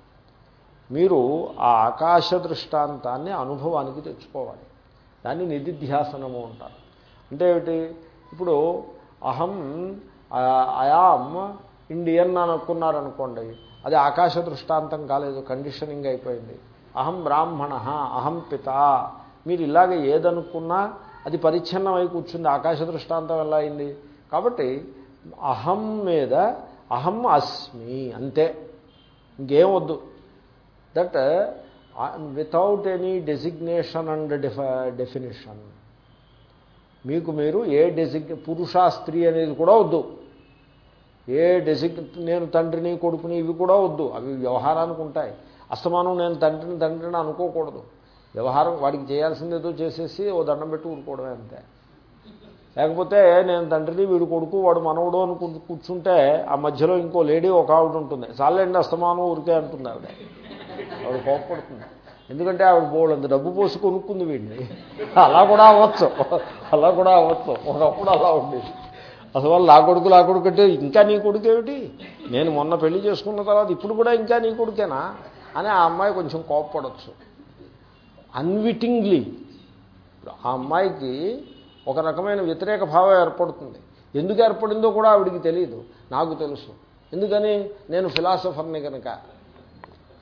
మీరు ఆ ఆకాశ దృష్టాంతాన్ని అనుభవానికి తెచ్చుకోవాలి. దాన్ని నిధిధ్యాసనము అంటారు. అంటే ఏమిటి? ఇప్పుడు అహం అయామ్ ఇండియన్ అని అనుకున్నారనుకోండి అది ఆకాశ దృష్టాంతం కాలేదు కండిషనింగ్ అయిపోయింది. అహం బ్రాహ్మణ అహం పిత. మీరు ఇలాగ ఏదనుకున్నా అది పరిచ్ఛిన్నం అయి కూర్చుంది. ఆకాశ దృష్టాంతం ఎలా అయింది? కాబట్టి అహం మీద అహం అస్మి అంతే. ఇంకేం వద్దు. That without any designation and def definition మీకు మీరు ఏ డెసిగ్ పురుష స్త్రీ అనేది కూడా వద్దు. ఏ డెసిగ్ నేను తండ్రిని కొడుకుని ఇవి కూడా వద్దు. అవి వ్యవహారానికి ఉంటాయి. అస్తమానం నేను తండ్రిని తండ్రిని అనుకోకూడదు. వ్యవహారం వాడికి చేయాల్సిందేదో చేసేసి ఓ దండం పెట్టి ఊరుకోవడమే అంతే. లేకపోతే నేను తండ్రిని వీడు కొడుకు వాడు మనవడు అని కూర్చుంటే ఆ మధ్యలో ఇంకో లేడీ ఒక ఆవిడ ఉంటుంది. చాలండి అస్తమానం ఊరికే అంటుంది ఆవిడ. ఆవిడ కోపడుతుంది. ఎందుకంటే ఆవిడ బోళ్ళంత డబ్బు పోసి కొనుక్కుంది వీడిని. అలా కూడా అవ్వచ్చు. అలా కూడా అవ్వచ్చు. ఒకప్పుడు అలా ఉండేది. అసలు వాళ్ళు నా కొడుకు నా కొడుకు అంటే ఇంకా నీ కొడుకు ఏమిటి? నేను మొన్న పెళ్ళి చేసుకున్న తర్వాత ఇప్పుడు కూడా ఇంకా నీ కొడుకేనా? అని ఆ అమ్మాయి కొంచెం కోప్పడచ్చు. అన్విటింగ్లీ. ఆ అమ్మాయికి ఒక రకమైన వ్యతిరేక భావం ఏర్పడుతుంది. ఎందుకు ఏర్పడిందో కూడా ఆవిడికి తెలియదు నాకు తెలుసు. ఎందుకని? నేను ఫిలాసఫర్ని కనుక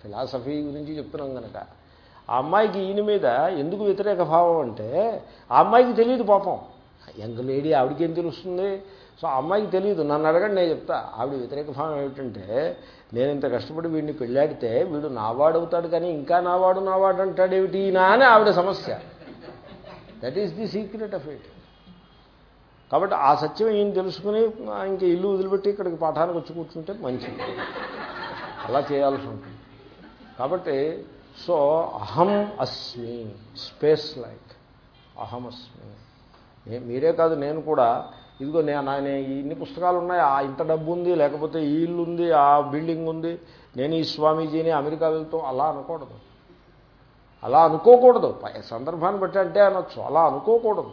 ఫిలాసఫీ గురించి చెప్తున్నాం కనుక ఆ అమ్మాయికి ఈయన మీద ఎందుకు వ్యతిరేక భావం అంటే ఆ అమ్మాయికి తెలియదు పాపం. యంగ్ లేడీ ఆవిడకి ఏం తెలుస్తుంది? సో ఆ అమ్మాయికి తెలియదు నన్ను అడగండి నేను చెప్తా. ఆవిడ వ్యతిరేక భావం ఏమిటంటే నేను ఇంత కష్టపడి వీడిని పెళ్ళాడితే వీడు నావాడు అవుతాడు కానీ ఇంకా నావాడు నావాడు అంటాడేమిటి నా అని ఆవిడ సమస్య. That is the secret of it కాబట్టి ఆ సత్యం ఈయన తెలుసుకుని ఇంక ఇల్లు వదిలిపెట్టి ఇక్కడికి పాఠానికి వచ్చి కూర్చుంటే మంచిది. అలా చేయాల్సి ఉంటుంది. కాబట్టి సో అహం అస్మి స్పేస్ లైక్. అహం అస్మి. మీరే కాదు నేను కూడా ఇదిగో నేను నేను ఇన్ని పుస్తకాలు ఉన్నాయి ఆ ఇంత డబ్బు ఉంది లేకపోతే ఈ ఇల్లు ఉంది ఆ బిల్డింగ్ ఉంది నేను ఈ స్వామీజీని అమెరికా వెళ్తూ అలా అనకూడదు అలా అనుకోకూడదు. పై- సందర్భాన్ని బట్టి అంటే అనొచ్చు. అలా అనుకోకూడదు.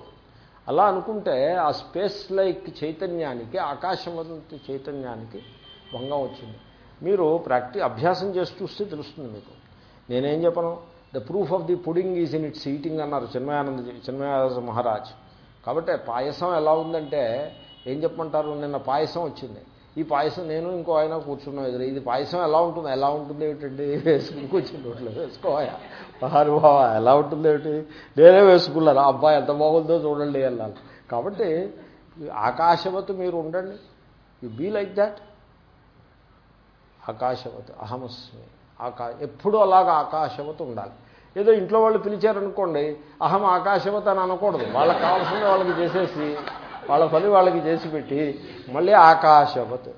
అలా అనుకుంటే ఆ స్పేస్ లైక్ చైతన్యానికి ఆకాశం చైతన్యానికి భంగం వచ్చింది. మీరు ప్రాక్టీ అభ్యాసం చేసి చూస్తే తెలుస్తుంది మీకు. నేనేం చెప్పను? The proof of the pudding is in its eating అన్నారు చిన్మయానంద చిన్మయానంద మహారాజ్. కాబట్టి పాయసం ఎలా ఉందంటే ఏం చెప్పమంటారు? నిన్న పాయసం వచ్చింది. ఈ పాయసం నేను ఇంకో ఆయన కూర్చున్నాం ఎదురు. ఇది పాయసం ఎలా ఉంటుంది? ఎలా ఉంటుంది ఏమిటండి? వేసుకుని కూర్చుని రోడ్లో వేసుకోయా బావా ఎలా ఉంటుంది ఏమిటి? నేనే వేసుకున్నాను. అబ్బాయి ఎంత బాగుందో చూడండి వెళ్ళాలి కాబట్టి ఆకాశవత్ మీరు ఉండండి. యు బీ లైక్ దాట్ ఆకాశవత్ అహమస్మి ఆకా ఎప్పుడూ అలాగా ఆకాశవత్ ఉండాలి. ఏదో ఇంట్లో వాళ్ళు పిలిచారనుకోండి అహం ఆకాశవత్ అని అనకూడదు. వాళ్ళకి కావాల్సింది వాళ్ళకి చేసేసి వాళ్ళ పని వాళ్ళకి చేసి పెట్టి మళ్ళీ ఆకాశవత్.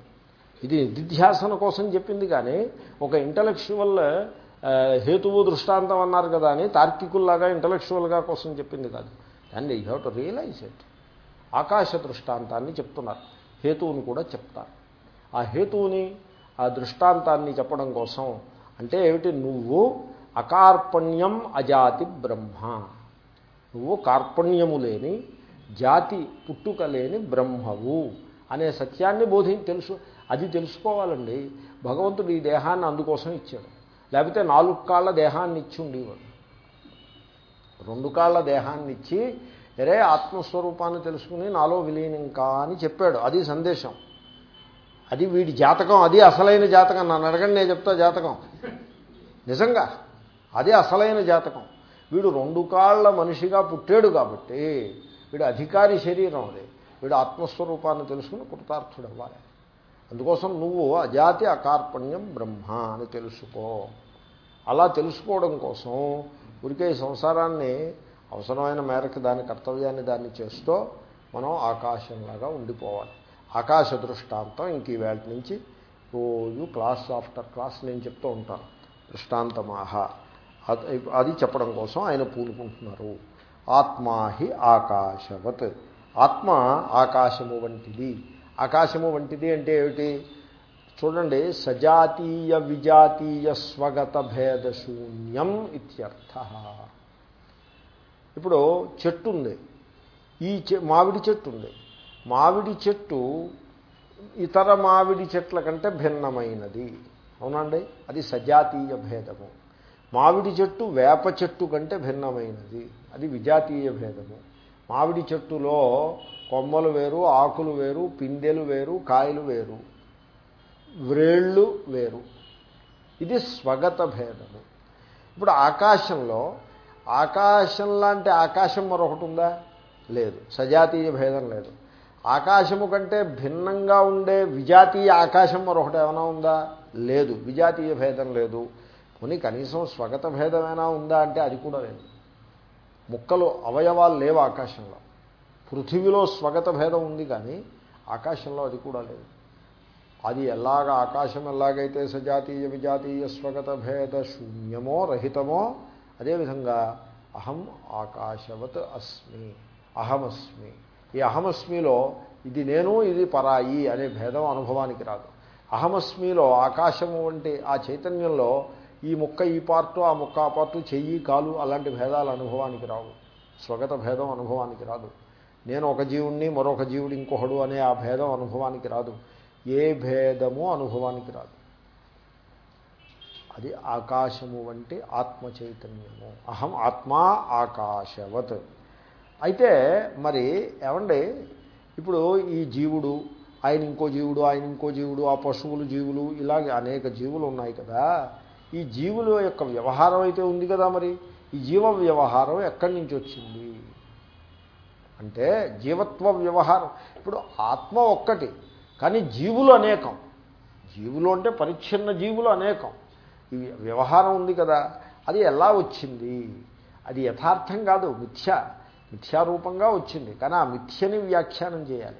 ఇది నిధ్యాసన కోసం చెప్పింది కానీ ఒక ఇంటలెక్చువల్ హేతువు దృష్టాంతం అన్నారు కదా అని తార్కికుల్లాగా ఇంటలెక్చువల్గా కోసం చెప్పింది కాదు. And you have to realise it ఆకాశ దృష్టాంతాన్ని చెప్తున్నారు. హేతువుని కూడా చెప్తారు. ఆ హేతువుని ఆ దృష్టాంతాన్ని చెప్పడం కోసం అంటే ఏమిటి? నువ్వు అకార్పణ్యం అజాతి బ్రహ్మ. నువ్వు కార్పణ్యము లేని జాతి పుట్టుక లేని బ్రహ్మవు అనే సత్యాన్ని బోధి తెలుసు. అది తెలుసుకోవాలండి. భగవంతుడు ఈ దేహాన్ని అందుకోసం ఇచ్చాడు. లేకపోతే నాలుగు కాళ్ళ దేహాన్ని ఇచ్చి ఉండేవాడు. రెండు కాళ్ళ దేహాన్ని ఇచ్చి రే ఆత్మస్వరూపాన్ని తెలుసుకుని నాలో విలీనం కా అని చెప్పాడు. అది సందేశం. అది వీడి జాతకం. అది అసలైన జాతకం. నన్ను అడగండి నేను చెప్తా జాతకం. నిజంగా. అదే అసలైన జాతకం. వీడు రెండు కాళ్ళ మనిషిగా పుట్టాడు కాబట్టి వీడు అధికారి శరీరం అది. వీడు ఆత్మస్వరూపాన్ని తెలుసుకుని కృతార్థుడు అవ్వాలి అందుకోసం నువ్వు అజాతి అకార్పణ్యం బ్రహ్మ అని తెలుసుకో. అలా తెలుసుకోవడం కోసం ఉరికే సంసారాన్ని అవసరమైన మేరకు దాని కర్తవ్యాన్ని దాన్ని చేస్తూ మనం ఆకాశంలాగా ఉండిపోవాలి. ఆకాశ దృష్టాంతం ఇంక ఈవేళ నుంచి రోజు క్లాస్ ఆఫ్టర్ క్లాస్ నేను చెప్తూ ఉంటాను. దృష్టాంతమాహ. అది- అది చెప్పడం కోసం ఆయన పూనుకుంటున్నారు. ఆత్మాహి ఆకాశవత్. ఆత్మ ఆకాశము వంటిది. ఆకాశము వంటిది అంటే ఏమిటి? చూడండి సజాతీయ విజాతీయ స్వగత భేద శూన్యం ఇత్యర్థ. ఇప్పుడు చెట్టు ఉంది. ఈ చె మామిడి చెట్టు ఉంది. మామిడి చెట్టు ఇతర మామిడి చెట్ల కంటే భిన్నమైనది. అవునండి అది సజాతీయ భేదము. మామిడి చెట్టు వేప చెట్టు కంటే భిన్నమైనది. అది విజాతీయ భేదము. మామిడి చెట్టులో కొమ్మలు వేరు ఆకులు వేరు పిందెలు వేరు కాయలు వేరు వ్రేళ్ళు వేరు. ఇది స్వగత భేదము. ఇప్పుడు ఆకాశంలో ఆకాశం లాంటి ఆకాశం మరొకటి ఉందా? లేదు. సజాతీయ భేదం లేదు. ఆకాశము కంటే భిన్నంగా ఉండే విజాతీయ ఆకాశం మరొకటి ఏమైనా ఉందా? లేదు. విజాతీయ భేదం లేదు. పోనీ కనీసం స్వగత భేదమైనా ఉందా అంటే అది కూడా లేదు. ముక్కలు అవయవాలు లేవు ఆకాశంలో. పృథివీలో స్వగత భేదం ఉంది కానీ ఆకాశంలో అది కూడా లేదు. అది ఎలాగ ఆకాశం ఎలాగైతే సజాతీయ విజాతీయ స్వగత భేద శూన్యమో రహితమో అదేవిధంగా అహం ఆకాశవత్ అస్మి అహమస్మి. ఈ అహమస్మిలో ఇది నేను ఇది పరాయి అనే భేదం అనుభవానికి రాదు. అహమస్మిలో ఆకాశము వంటి ఆ చైతన్యంలో ఈ ముక్క ఈ పార్టు ఆ ముక్క ఆ పార్టు చెయ్యి కాలు అలాంటి భేదాలు అనుభవానికి రావు. స్వగత భేదం అనుభవానికి రాదు. నేను ఒక జీవుణ్ణి మరొక జీవుడు ఇంకొకడు అనే ఆ భేదం అనుభవానికి రాదు. ఏ భేదము అనుభవానికి రాదు. అది ఆకాశము వంటి ఆత్మ చైతన్యము అహం ఆత్మా ఆకాశవత్. అయితే మరి ఏమండి? ఇప్పుడు ఈ జీవుడు ఆయన ఇంకో జీవుడు ఆయన ఇంకో జీవుడు ఆ పశువులు జీవులు ఇలాగే అనేక జీవులు ఉన్నాయి కదా. ఈ జీవుల యొక్క వ్యవహారం అయితే ఉంది కదా మరి? ఈ జీవ వ్యవహారం ఎక్కడి నుంచి వచ్చింది? అంటే జీవత్వ వ్యవహారం. ఇప్పుడు ఆత్మ ఒక్కటి కానీ జీవులు అనేకం. జీవులు అంటే పరిచ్ఛిన్న జీవులు అనేకం. ఈ వ్యవహారం ఉంది కదా అది ఎలా వచ్చింది? అది యథార్థం కాదు మిథ్య. మిథ్యారూపంగా వచ్చింది కానీ ఆ మిథ్యని వ్యాఖ్యానం చేయాలి.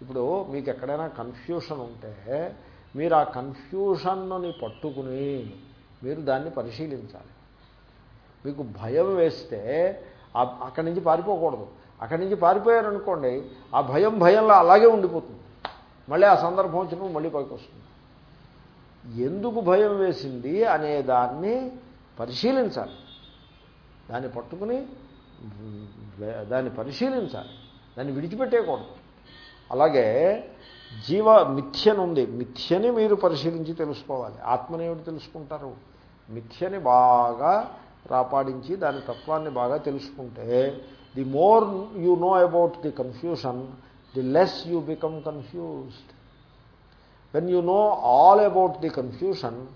ఇప్పుడు మీకు ఎక్కడైనా కన్ఫ్యూషన్ ఉంటే మీరు ఆ కన్ఫ్యూషన్ని పట్టుకుని మీరు దాన్ని పరిశీలించాలి. మీకు భయం వేస్తే అక్కడి నుంచి పారిపోకూడదు. అక్కడి నుంచి పారిపోయారనుకోండి ఆ భయం భయంలో అలాగే ఉండిపోతుంది. మళ్ళీ ఆ సందర్భం వచ్చినప్పుడు మళ్ళీ పైకి వస్తుంది. ఎందుకు భయం వేసింది అనే దాన్ని పరిశీలించాలి. దాన్ని పట్టుకుని దాన్ని పరిశీలించాలి. దాన్ని విడిచిపెట్టేయకూడదు. అలాగే జీవ మిథ్యనుంది మిథ్యని మీరు పరిశీలించి తెలుసుకోవాలి. ఆత్మనేమిటి తెలుసుకుంటారు? మిథ్యని బాగా రాపాడించి దాని తత్వాన్ని బాగా తెలుసుకుంటే the more you know about the confusion the less you become confused when you know all about the confusion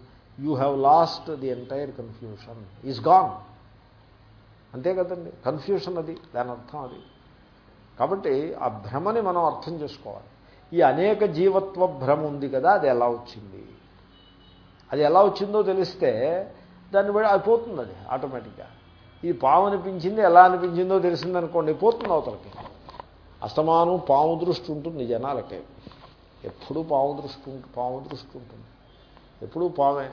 you have lost the entire confusion is gone అంతే కదండి? కన్ఫ్యూషన్ అది దాని అర్థం అది. కాబట్టి ఆ భ్రమని మనం అర్థం చేసుకోవాలి. ఈ అనేక జీవత్వ భ్రమ ఉంది కదా అది ఎలా వచ్చింది? అది ఎలా వచ్చిందో తెలిస్తే దాన్ని బట్టి అది పోతుంది అది ఆటోమేటిక్గా. ఇది పాము అనిపించింది ఎలా అనిపించిందో తెలిసిందనుకోండి పోతుంది అవతలకి. అస్తమానం పాము దృష్టి ఉంటుంది జనాలకి. ఎప్పుడూ పాము దృష్టి పాము దృష్టి ఉంటుంది. ఎప్పుడూ పామే.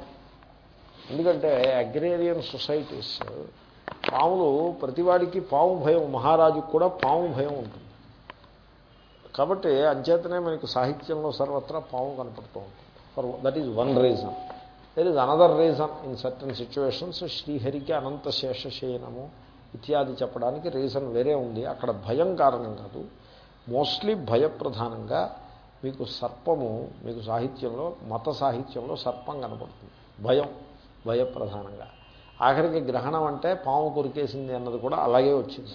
ఎందుకంటే అగ్రేరియన్ సొసైటీస్ పాములు ప్రతివాడికి పాము భయం మహారాజుకు కూడా పాము భయం ఉంటుంది. కాబట్టి అంచేతనే మనకు సాహిత్యంలో సర్వత్రా పాము కనపడుతూ ఉంటుంది. For that is one reason there is another reason in certain situations శ్రీహరికి అనంత శేషశయనము ఇత్యాది చెప్పడానికి రీజన్ వేరే ఉంది. అక్కడ భయం కారణం కాదు. మోస్ట్లీ భయప్రధానంగా మీకు సర్పము మీకు సాహిత్యంలో మత సాహిత్యంలో సర్పం కనపడుతుంది. భయం భయప్రధానంగా. ఆఖరికి గ్రహణం అంటే పాము కొరికేసింది అన్నది కూడా అలాగే వచ్చింది.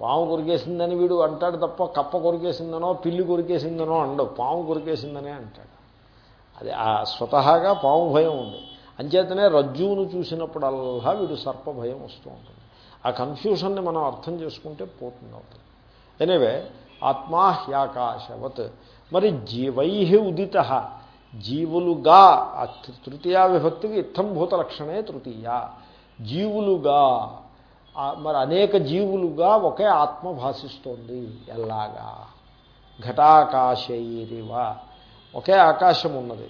పాము కొరికేసిందని వీడు అంటాడు తప్ప కప్ప కొరికేసిందనో పిల్లి కొరికేసిందనో అండవు. పాము కొరికేసిందనే అంటాడు. అది ఆ స్వతహాగా పాము భయం ఉంది. అంచేతనే రజ్జువును చూసినప్పుడల్లా వీడు సర్ప భయం వస్తూ ఉంటుంది. ఆ కన్ఫ్యూషన్ని మనం అర్థం చేసుకుంటే పోతుంది అవుతుంది. ఎనివే ఆత్మా హ్యాకాశవత్. మరి జీవై ఉదిత. జీవులుగా ఆ తృతీయా విభక్తికి ఇత్తంభూత లక్షణే తృతీయ. జీవులుగా మరి అనేక జీవులుగా ఒకే ఆత్మ భాషిస్తోంది. ఎలాగా? ఘటాకాశైరివ. ఒకే ఆకాశం ఉన్నది.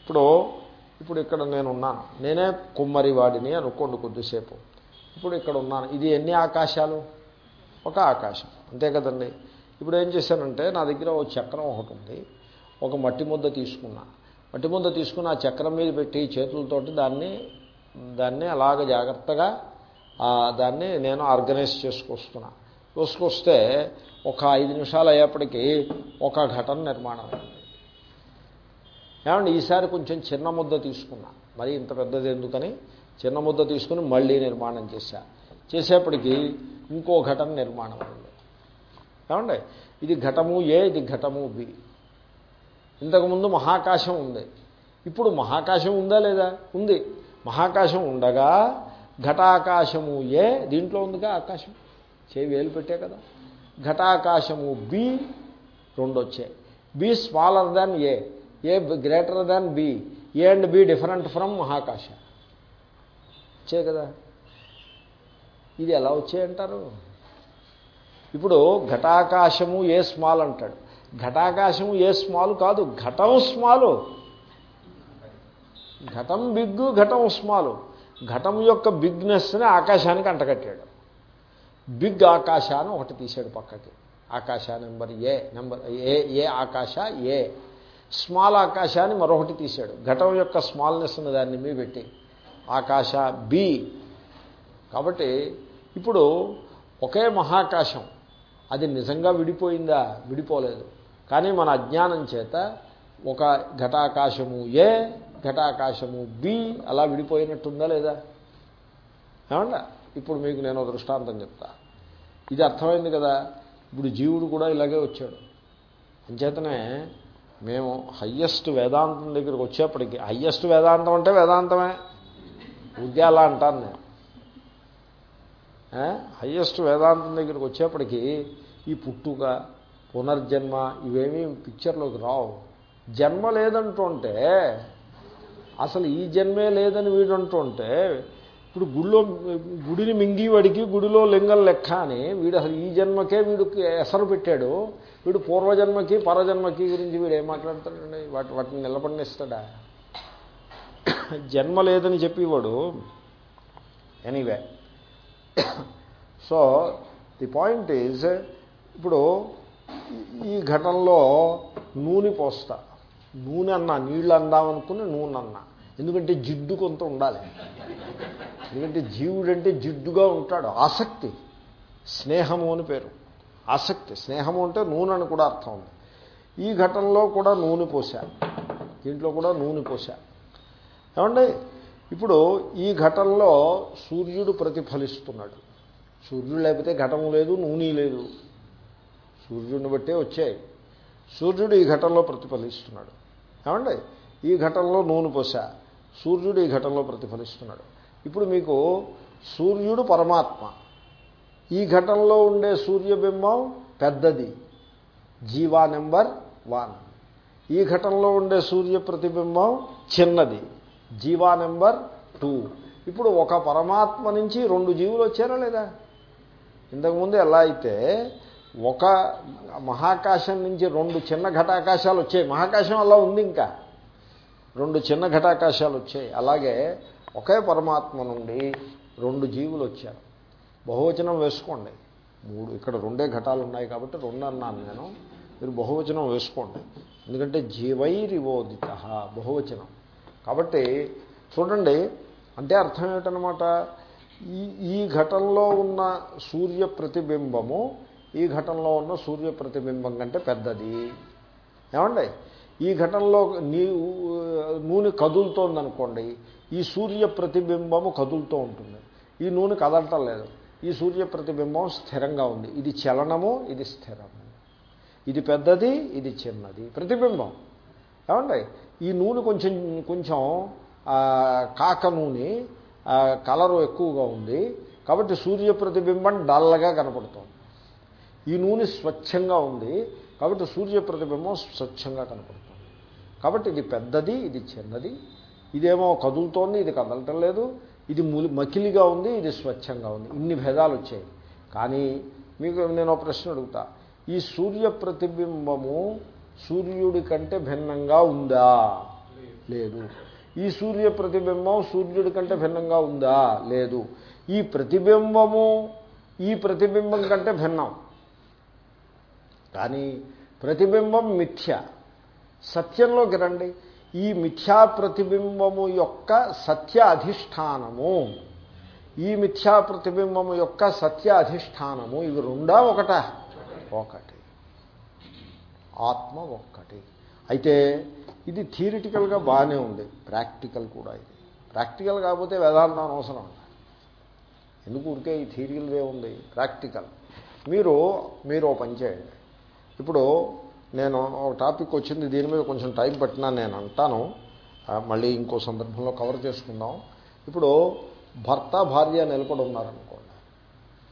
ఇప్పుడు ఇప్పుడు ఇక్కడ నేనున్నాను. నేనే కుమ్మరివాడిని అనుకోండి కొద్దిసేపు. ఇప్పుడు ఇక్కడ ఉన్నాను. ఇది ఎన్ని ఆకాశాలు? ఒక ఆకాశం. అంతే కదండి. ఇప్పుడు ఏం చేశానంటే నా దగ్గర ఒక చక్రం ఒకటి ఉంది. ఒక మట్టి ముద్ద తీసుకున్నా. మట్టి ముద్ద తీసుకుని ఆ చక్రం మీద పెట్టి చేతులతోటి దాన్ని దాన్ని అలాగ జాగ్రత్తగా దాన్ని నేను ఆర్గనైజ్ చేసుకొస్తున్నా. చూసుకొస్తే ఒక ఐదు నిమిషాలు అయ్యేప్పటికీ ఒక ఘటన నిర్మాణం అయింది. ఏమండి ఈసారి కొంచెం చిన్న ముద్ద తీసుకున్నా. మరి ఇంత పెద్దది ఎందుకని? చిన్న ముద్ద తీసుకుని మళ్ళీ నిర్మాణం చేశా. చేసేప్పటికీ ఇంకో ఘటన నిర్మాణం అయింది. ఏమండి ఇది ఘటము ఏ ఇది ఘటము బి. ఇంతకుముందు మహాకాశం ఉంది. ఇప్పుడు మహాకాశం ఉందా లేదా? ఉంది. మహాకాశం ఉండగా ఘటాకాశము ఏ? దీంట్లో ఉందిగా ఆకాశం. చేయి వేలు పెట్టే కదా. ఘటాకాశము బి రెండు వచ్చాయి B smaller than A A greater than B A and B different from మహాకాశ. వచ్చాయి కదా. ఇది ఎలా వచ్చాయంటారు ఇప్పుడు ఘటాకాశము ఏ స్మాల్ అంటాడు. ఘటాకాశము ఏ స్మాల్ కాదు. ఘటం స్మాలు ఘటం బిగ్గు ఘటం స్మాలు ఘటం యొక్క బిగ్నెస్ని ఆకాశానికి అంటగట్టాడు. బిగ్ ఆకాశాన్ని ఒకటి తీశాడు పక్కకి. ఆకాశ నెంబర్ ఏ నెంబర్ ఏ ఏ ఆకాశ ఏ. స్మాల్ ఆకాశాన్ని మరొకటి తీశాడు. ఘటం యొక్క స్మాల్నెస్ ఉన్న దాన్ని మీ పెట్టి. ఆకాశ బి. కాబట్టి ఇప్పుడు ఒకే మహాకాశం. అది నిజంగా విడిపోయిందా? విడిపోలేదు. కానీ మన అజ్ఞానం చేత ఒక ఘటాకాశము ఏ ఘటాకాశము బి అలా విడిపోయినట్టుందా లేదా? ఏమండా? ఇప్పుడు మీకు నేను దృష్టాంతం చెప్తా. ఇది అర్థమైంది కదా? ఇప్పుడు జీవుడు కూడా ఇలాగే వచ్చాడు. అంచేతనే మేము హయ్యెస్ట్ వేదాంతం దగ్గరికి వచ్చేప్పటికి హయ్యెస్ట్ వేదాంతం అంటే వేదాంతమే. ఉద్య అలా అంటాను నేను. హయ్యెస్ట్ వేదాంతం దగ్గరికి వచ్చేప్పటికీ ఈ పుట్టుక పునర్జన్మ ఇవేమీ పిక్చర్లోకి రావు. జన్మ లేదంటుంటే అసలు ఈ జన్మే లేదని వీడు అంటుంటే ఇప్పుడు గుడిలో గుడిని మింగివాడికి గుడిలో లింగం లెక్క అని వీడు అసలు ఈ జన్మకే వీడు ఎసరు పెట్టాడు. వీడు పూర్వజన్మకి పరజన్మకి గురించి వీడు ఏం మాట్లాడతాడండి? వాటి వాటిని నిలబడినిస్తాడా? జన్మ లేదని చెప్పేవాడు anyway. So the point is ఇప్పుడు ఈ ఘటనలో నూనె పోస్తా. నూనె అన్నా నీళ్ళు అందామనుకుని నూనె అన్నా. ఎందుకంటే జిడ్డు కొంత ఉండాలి. ఎందుకంటే జీవుడంటే జిడ్డుగా ఉంటాడు. ఆసక్తి. స్నేహము అని పేరు. ఆసక్తి. స్నేహము అంటే నూనె అని కూడా అర్థం ఉంది. ఈ ఘటనలో కూడా నూనె పోసా. దీంట్లో కూడా నూనె పోసా. ఏమండి? ఇప్పుడు ఈ ఘటనలో సూర్యుడు ప్రతిఫలిస్తున్నాడు. సూర్యుడు లేకపోతే ఘటము లేదు నూనె లేదు. సూర్యుడిని బట్టే వచ్చాయి. సూర్యుడు ఈ ఘటనలో ప్రతిఫలిస్తున్నాడు. ఏమండి? ఈ ఘటనలో నూనె పోసా. సూర్యుడు ఈ ఘటనలో ప్రతిఫలిస్తున్నాడు. ఇప్పుడు మీకు సూర్యుడు పరమాత్మ. ఈ ఘటనలో ఉండే సూర్యబింబం పెద్దది. జీవా నెంబర్ వన్. ఈ ఘటనలో ఉండే సూర్య ప్రతిబింబం చిన్నది. జీవా నెంబర్ టూ. ఇప్పుడు ఒక పరమాత్మ నుంచి రెండు జీవులు వచ్చారా లేదా? ఇంతకుముందు ఎలా అయితే ఒక మహాకాశం నుంచి రెండు చిన్న ఘటాకాశాలు వచ్చాయి. మహాకాశం అలా ఉంది ఇంకా. రెండు చిన్న ఘటాకాశాలు వచ్చాయి. అలాగే ఒకే పరమాత్మ నుండి రెండు జీవులు వచ్చారు. బహువచనం వేసుకోండి. మూడు ఇక్కడ రెండే ఘటాలు ఉన్నాయి కాబట్టి రెండు అన్నాను నేను. మీరు బహువచనం వేసుకోండి. ఎందుకంటే జీవైరివోదిత బహువచనం. కాబట్టి చూడండి అంటే అర్థం ఏమిటనమాట ఈ ఈ ఘటనలో ఉన్న సూర్య ప్రతిబింబము ఈ ఘటనలో ఉన్న సూర్య ప్రతిబింబం కంటే పెద్దది. ఏమండి? ఈ ఘటనలో నీ నూనె కదులుతోందనుకోండి ఈ సూర్య ప్రతిబింబము కదులుతూ ఉంటుంది. ఈ నూనె కదలటం లేదు. ఈ సూర్య ప్రతిబింబం స్థిరంగా ఉంది. ఇది చలనము ఇది స్థిరము. ఇది పెద్దది ఇది చిన్నది. ప్రతిబింబం. ఏమండి? ఈ నూనె కొంచెం కొంచెం కాక నూనె కలరు ఎక్కువగా ఉంది. కాబట్టి సూర్య ప్రతిబింబం డల్లగా కనపడుతుంది. ఈ నూనె స్వచ్ఛంగా ఉంది. కాబట్టి సూర్య ప్రతిబింబం స్వచ్ఛంగా కనపడుతుంది. కాబట్టి ఇది పెద్దది ఇది చిన్నది. ఇదేమో కదులుతోంది ఇది కదలటం లేదు. ఇది మకిలిగా ఉంది ఇది స్వచ్ఛంగా ఉంది. ఇన్ని భేదాలు వచ్చాయి. కానీ మీకు నేను ప్రశ్న అడుగుతా. ఈ సూర్య ప్రతిబింబము సూర్యుడి కంటే భిన్నంగా ఉందా? లేదు. ఈ సూర్య ప్రతిబింబం సూర్యుడి కంటే భిన్నంగా ఉందా? లేదు. ఈ ప్రతిబింబము ఈ ప్రతిబింబం కంటే భిన్నం. కానీ ప్రతిబింబం మిథ్య. సత్యంలోకి రండి ఈ మిథ్యా ప్రతిబింబము యొక్క సత్య అధిష్టానము ఈ మిథ్యా ప్రతిబింబము యొక్క సత్య అధిష్టానము ఇవి రెండా ఒకట? ఒకటి. ఆత్మ ఒక్కటి. అయితే ఇది థియరిటికల్గా బాగానే ఉంది. ప్రాక్టికల్ కూడా ఇది. ప్రాక్టికల్ కాకపోతే వేదాంతం అనవసరం ఎందుకు ఊరికే ఈ థియరికల్దే ఉంది? ప్రాక్టికల్. మీరు మీరు పని చేయండి. ఇప్పుడు నేను ఒక టాపిక్ వచ్చింది దీని మీద కొంచెం టైం పట్టినా నేను అంటాను. మళ్ళీ ఇంకో సందర్భంలో కవర్ చేసుకుందాం. ఇప్పుడు భర్త భార్య నిలబడి ఉన్నారనుకోండి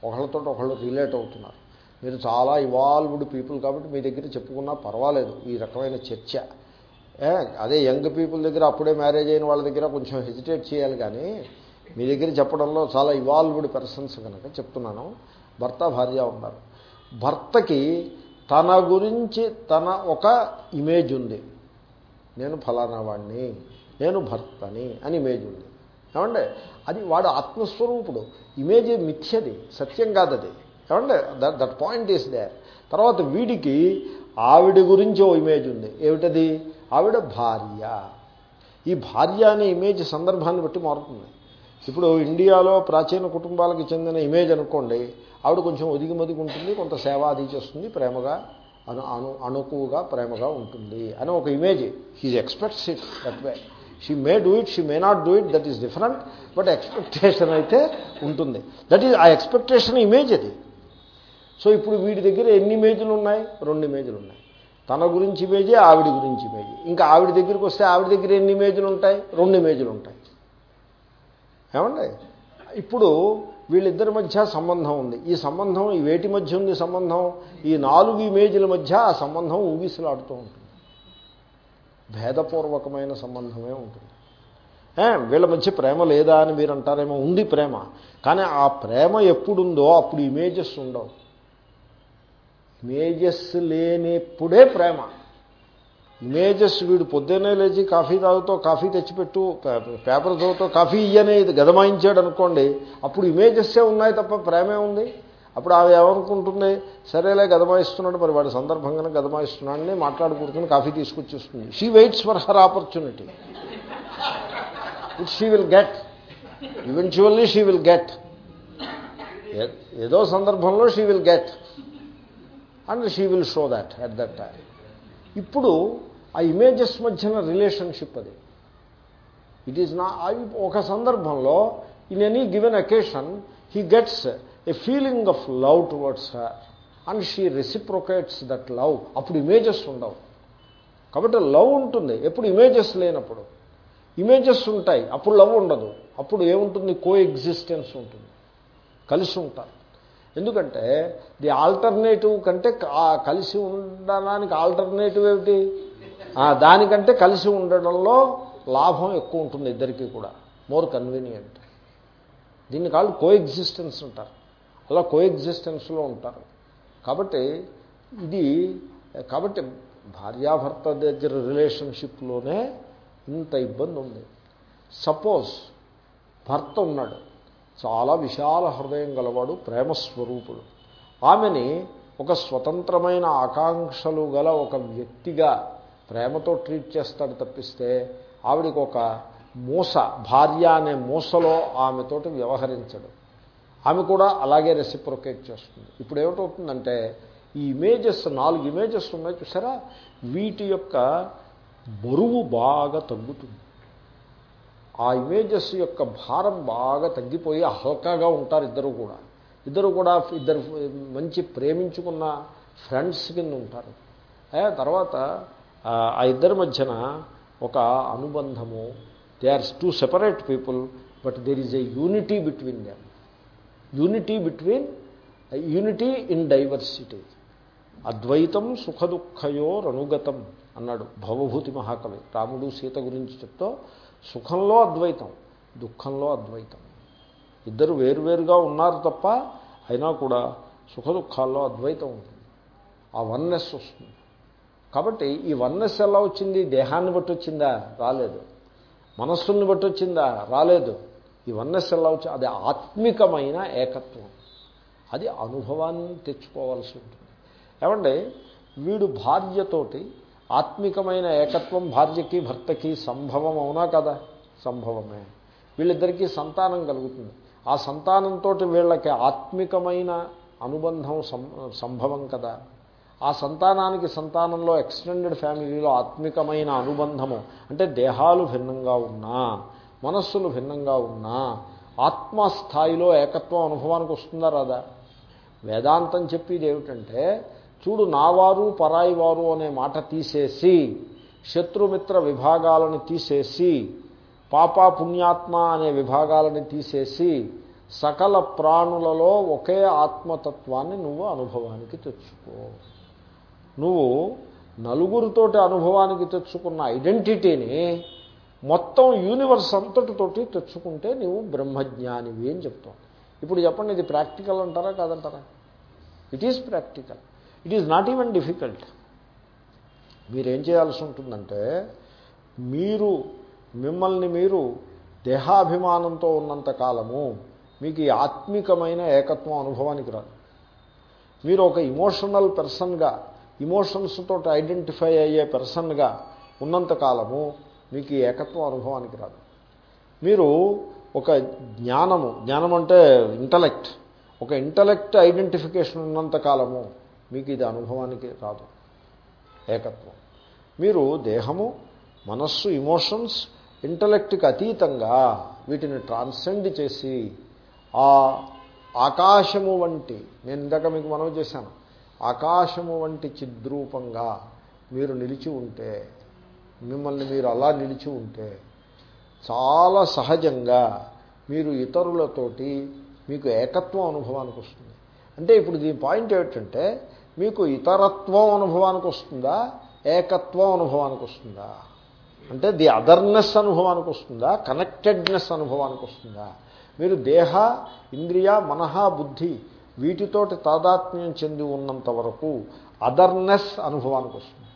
ఒకళ్ళతో ఒకళ్ళు రిలేట్ అవుతున్నారు. మీరు చాలా ఇవాల్వ్డ్ పీపుల్ కాబట్టి మీ దగ్గర చెప్పుకున్నా పర్వాలేదు ఈ రకమైన చర్చ. అదే యంగ్ పీపుల్ దగ్గర అప్పుడే మ్యారేజ్ అయిన వాళ్ళ దగ్గర కొంచెం హెజిటేట్ చేయాలి కానీ మీ దగ్గర చెప్పడంలో చాలా ఇవాల్వ్డ్ పర్సన్స్ కనుక చెప్తున్నాను. భర్త భార్య ఉన్నారు. భర్తకి తన గురించి తన ఒక ఇమేజ్ ఉంది. నేను ఫలానా వాడిని నేను భర్తని అని ఇమేజ్ ఉంది. ఏమంటే అది వాడు ఆత్మస్వరూపుడు. ఇమేజ్ మిథ్యది సత్యం కాదది. ఏమంటే that that point is they. తర్వాత వీడికి ఆవిడ గురించి ఓ ఇమేజ్ ఉంది. ఏమిటది? ఆవిడ భార్య. ఈ భార్య అనే ఇమేజ్ సందర్భాన్ని బట్టి మారుతుంది. ఇప్పుడు ఇండియాలో ప్రాచీన కుటుంబాలకు చెందిన ఇమేజ్ అనుకోండి ఆవిడ కొంచెం ఒదిగి ఉంటుంది కొంత సేవాది చేస్తుంది ప్రేమగా అను అను అణుకువగా ప్రేమగా ఉంటుంది అని ఒక image he's expects it that way she may do it she may not do it that is different but expectation అయితే ఉంటుంది. దట్ ఈజ్ ఆ ఎక్స్పెక్టేషన్ ఇమేజ్ అది. సో ఇప్పుడు వీడి దగ్గర ఎన్ని ఇమేజ్లు ఉన్నాయి? రెండు ఇమేజ్లు ఉన్నాయి. తన గురించి ఇమేజే ఆవిడ గురించి ఇమేజ్ ఇంకా ఆవిడ దగ్గరికి వస్తే ఆవిడ దగ్గర ఎన్ని ఇమేజ్లు ఉంటాయి? రెండు ఇమేజ్లు ఉంటాయి. ఏమండి? ఇప్పుడు వీళ్ళిద్దరి మధ్య సంబంధం ఉంది. ఈ సంబంధం ఈ వేటి మధ్య ఉంది సంబంధం ఈ నాలుగు ఇమేజ్ల మధ్య ఆ సంబంధం ఊగిసలాడుతూ ఉంటుంది. భేదపూర్వకమైన సంబంధమే ఉంటుంది. వీళ్ళ మధ్య ప్రేమ లేదా అని మీరు అంటారేమో ఉంది ప్రేమ. కానీ ఆ ప్రేమ ఎప్పుడుందో అప్పుడు ఇమేజెస్ ఉండవు. ఇమేజెస్ లేనిప్పుడే ప్రేమ. ఇమేజెస్ వీడు పొద్దున్నే లేచి కాఫీ తాగుతో కాఫీ తెచ్చిపెట్టు పేపర్ చదువుతో కాఫీ ఇయ్యనే ఇది గదమాయించాడు అనుకోండి అప్పుడు ఇమేజెస్సే ఉన్నాయి తప్ప ప్రేమే ఉంది. అప్పుడు ఆమె ఏమనుకుంటుంది? సరేలే గదమాయిస్తున్నాడు మరి వాడి సందర్భంగానే గదమాయిస్తున్నాడని మాట్లాడుకుంటుని coffee తీసుకొచ్చేస్తుంది. She waits for her opportunity it she will get eventually she will get ఏదో సందర్భంలో she will get and she will show that at that time ఇప్పుడు ఆ ఇమేజెస్ మధ్యన రిలేషన్షిప్ అది. ఇట్ ఈస్ నా ఒక సందర్భంలో in any given occasion he gets a feeling of love towards her and she reciprocates that love అప్పుడు images ఉండవు. కాబట్టి లవ్ ఉంటుంది. ఎప్పుడు ఇమేజెస్ లేనప్పుడు. ఇమేజెస్ ఉంటాయి. అప్పుడు లవ్ ఉండదు. అప్పుడు ఏముంటుంది? కో ఎగ్జిస్టెన్స్ ఉంటుంది. కలిసి ఉంటారు. ఎందుకంటే ది ఆల్టర్నేటివ్ కంటే కలిసి ఉండడానికి ఆల్టర్నేటివ్ ఏమిటి? దానికంటే కలిసి ఉండడంలో లాభం ఎక్కువ ఉంటుంది ఇద్దరికీ కూడా. మోర్ కన్వీనియంట్ దీన్ని కాళ్ళు కో ఎగ్జిస్టెన్స్ ఉంటారు అలా కో ఎగ్జిస్టెన్స్లో ఉంటారు. కాబట్టి ఇది కాబట్టి భార్యాభర్త దగ్గర రిలేషన్షిప్లోనే ఇంత ఇబ్బంది ఉంది. సపోజ్ భర్త ఉన్నాడు. చాలా విశాల హృదయం గలవాడు ప్రేమస్వరూపుడు ఆమెని ఒక స్వతంత్రమైన ఆకాంక్షలు గల ఒక వ్యక్తిగా ప్రేమతో ట్రీట్ చేస్తాడు తప్పిస్తే ఆవిడికి ఒక మూస భార్య అనే మూసలో ఆమెతోటి వ్యవహరించడు. ఆమె కూడా అలాగే రెసిప్రొకేట్ చేస్తుంది. ఇప్పుడు ఏమిటవుతుందంటే ఈ ఇమేజెస్ నాలుగు ఇమేజెస్ ఉన్నాయి చూసారా? వీటి యొక్క బరువు బాగా తగ్గుతుంది. ఆ ఇమేజెస్ యొక్క భారం బాగా తగ్గిపోయి హల్కాగా ఉంటారు ఇద్దరు కూడా. ఇద్దరు కూడా ఇద్దరు మంచి ప్రేమించుకున్న ఫ్రెండ్స్ కింద ఉంటారు. తర్వాత ఆ, ఇద్దరి మధ్యన ఒక అనుబంధము. They are two separate people but there is a unity between them unity between unity in diversity అద్వైతం సుఖదుఖయో రనుగతం అన్నాడు భవభూతి మహాకవి. రాముడు సీత గురించి చెప్తూ సుఖంలో అద్వైతం దుఃఖంలో అద్వైతం. ఇద్దరు వేరువేరుగా ఉన్నారు తప్ప అయినా కూడా సుఖదుఖాల్లో అద్వైతం ఉంటుంది. ఆ వన్నెస్ వస్తుంది. కాబట్టి ఈ వన్నెస్ ఎలా వచ్చింది? దేహాన్ని బట్టి వచ్చిందా? రాలేదు. మనస్సుని బట్టి వచ్చిందా? రాలేదు. ఈ వన్నెస్ ఎలా వచ్చింది అది ఆత్మికమైన ఏకత్వం. అది అనుభవాన్ని తెచ్చుకోవాల్సి ఉంటుంది. ఏమండి? వీడు భార్యతోటి ఆత్మికమైన ఏకత్వం భార్యకి భర్తకి సంభవం అవునా కదా? సంభవమే. వీళ్ళిద్దరికీ సంతానం కలుగుతుంది. ఆ సంతానంతో వీళ్ళకి ఆత్మికమైన అనుబంధం సం- సంభవం కదా? ఆ సంతానానికి సంతానంలో ఎక్స్టెండెడ్ ఫ్యామిలీలో ఆత్మికమైన అనుబంధము అంటే దేహాలు భిన్నంగా ఉన్నా మనస్సులు భిన్నంగా ఉన్నా ఆత్మస్థాయిలో ఏకత్వం అనుభవానికి వస్తుందా రాదా? వేదాంతం చెప్పేది ఏమిటంటే చూడు నావారు పరాయి వారు అనే మాట తీసేసి శత్రుమిత్ర విభాగాలను తీసేసి పాప పుణ్యాత్మ అనే విభాగాలని తీసేసి సకల ప్రాణులలో ఒకే ఆత్మతత్వాన్ని నువ్వు అనుభవానికి తెచ్చుకో. నువ్వు నలుగురితోటి అనుభవానికి తెచ్చుకున్న ఐడెంటిటీని మొత్తం యూనివర్స్ అంతటితోటి తెచ్చుకుంటే నువ్వు బ్రహ్మజ్ఞానివి అని చెప్తావు. ఇప్పుడు చెప్పండి ఇది ప్రాక్టికల్ అంటారా కాదంటారా? It is practical it is not even difficult మీరేం చేయాల్సి ఉంటుందంటే మీరు మిమ్మల్ని మీరు దేహాభిమానంతో ఉన్నంత కాలము మీకు ఈ ఆత్మికమైన ఏకత్వం అనుభవానికి రాదు. మీరు ఒక ఇమోషనల్ పర్సన్గా ఇమోషన్స్ తోటి ఐడెంటిఫై అయ్యే పర్సన్గా ఉన్నంత కాలము మీకు ఈ ఏకత్వం అనుభవానికి రాదు. మీరు ఒక జ్ఞానము జ్ఞానం అంటే ఇంటలెక్ట్ ఒక ఇంటలెక్ట్ ఐడెంటిఫికేషన్ ఉన్నంత కాలము మీకు ఇది అనుభవానికి రాదు. ఏకత్వం. మీరు దేహము మనస్సు ఇమోషన్స్ ఇంటలెక్ట్కి అతీతంగా వీటిని ట్రాన్సెండ్ చేసి ఆ ఆకాశము వంటి నేను ఇందాక మీకు మనవి చేశాను ఆకాశము వంటి చిద్రూపంగా మీరు నిలిచి ఉంటే మిమ్మల్ని మీరు అలా నిలిచి ఉంటే చాలా సహజంగా మీరు ఇతరులతోటి మీకు ఏకత్వం అనుభవానికి వస్తుంది. అంటే ఇప్పుడు దీని పాయింట్ ఏమిటంటే మీకు ఇతరత్వం అనుభవానికి వస్తుందా ఏకత్వం అనుభవానికి వస్తుందా? అంటే ది అదర్నెస్ అనుభవానికి వస్తుందా కనెక్టెడ్నెస్ అనుభవానికి వస్తుందా? మీరు దేహ ఇంద్రియ మనహ బుద్ధి వీటితోటి తాదాత్మ్యం చెంది ఉన్నంత వరకు అదర్నెస్ అనుభవానికి వస్తుంది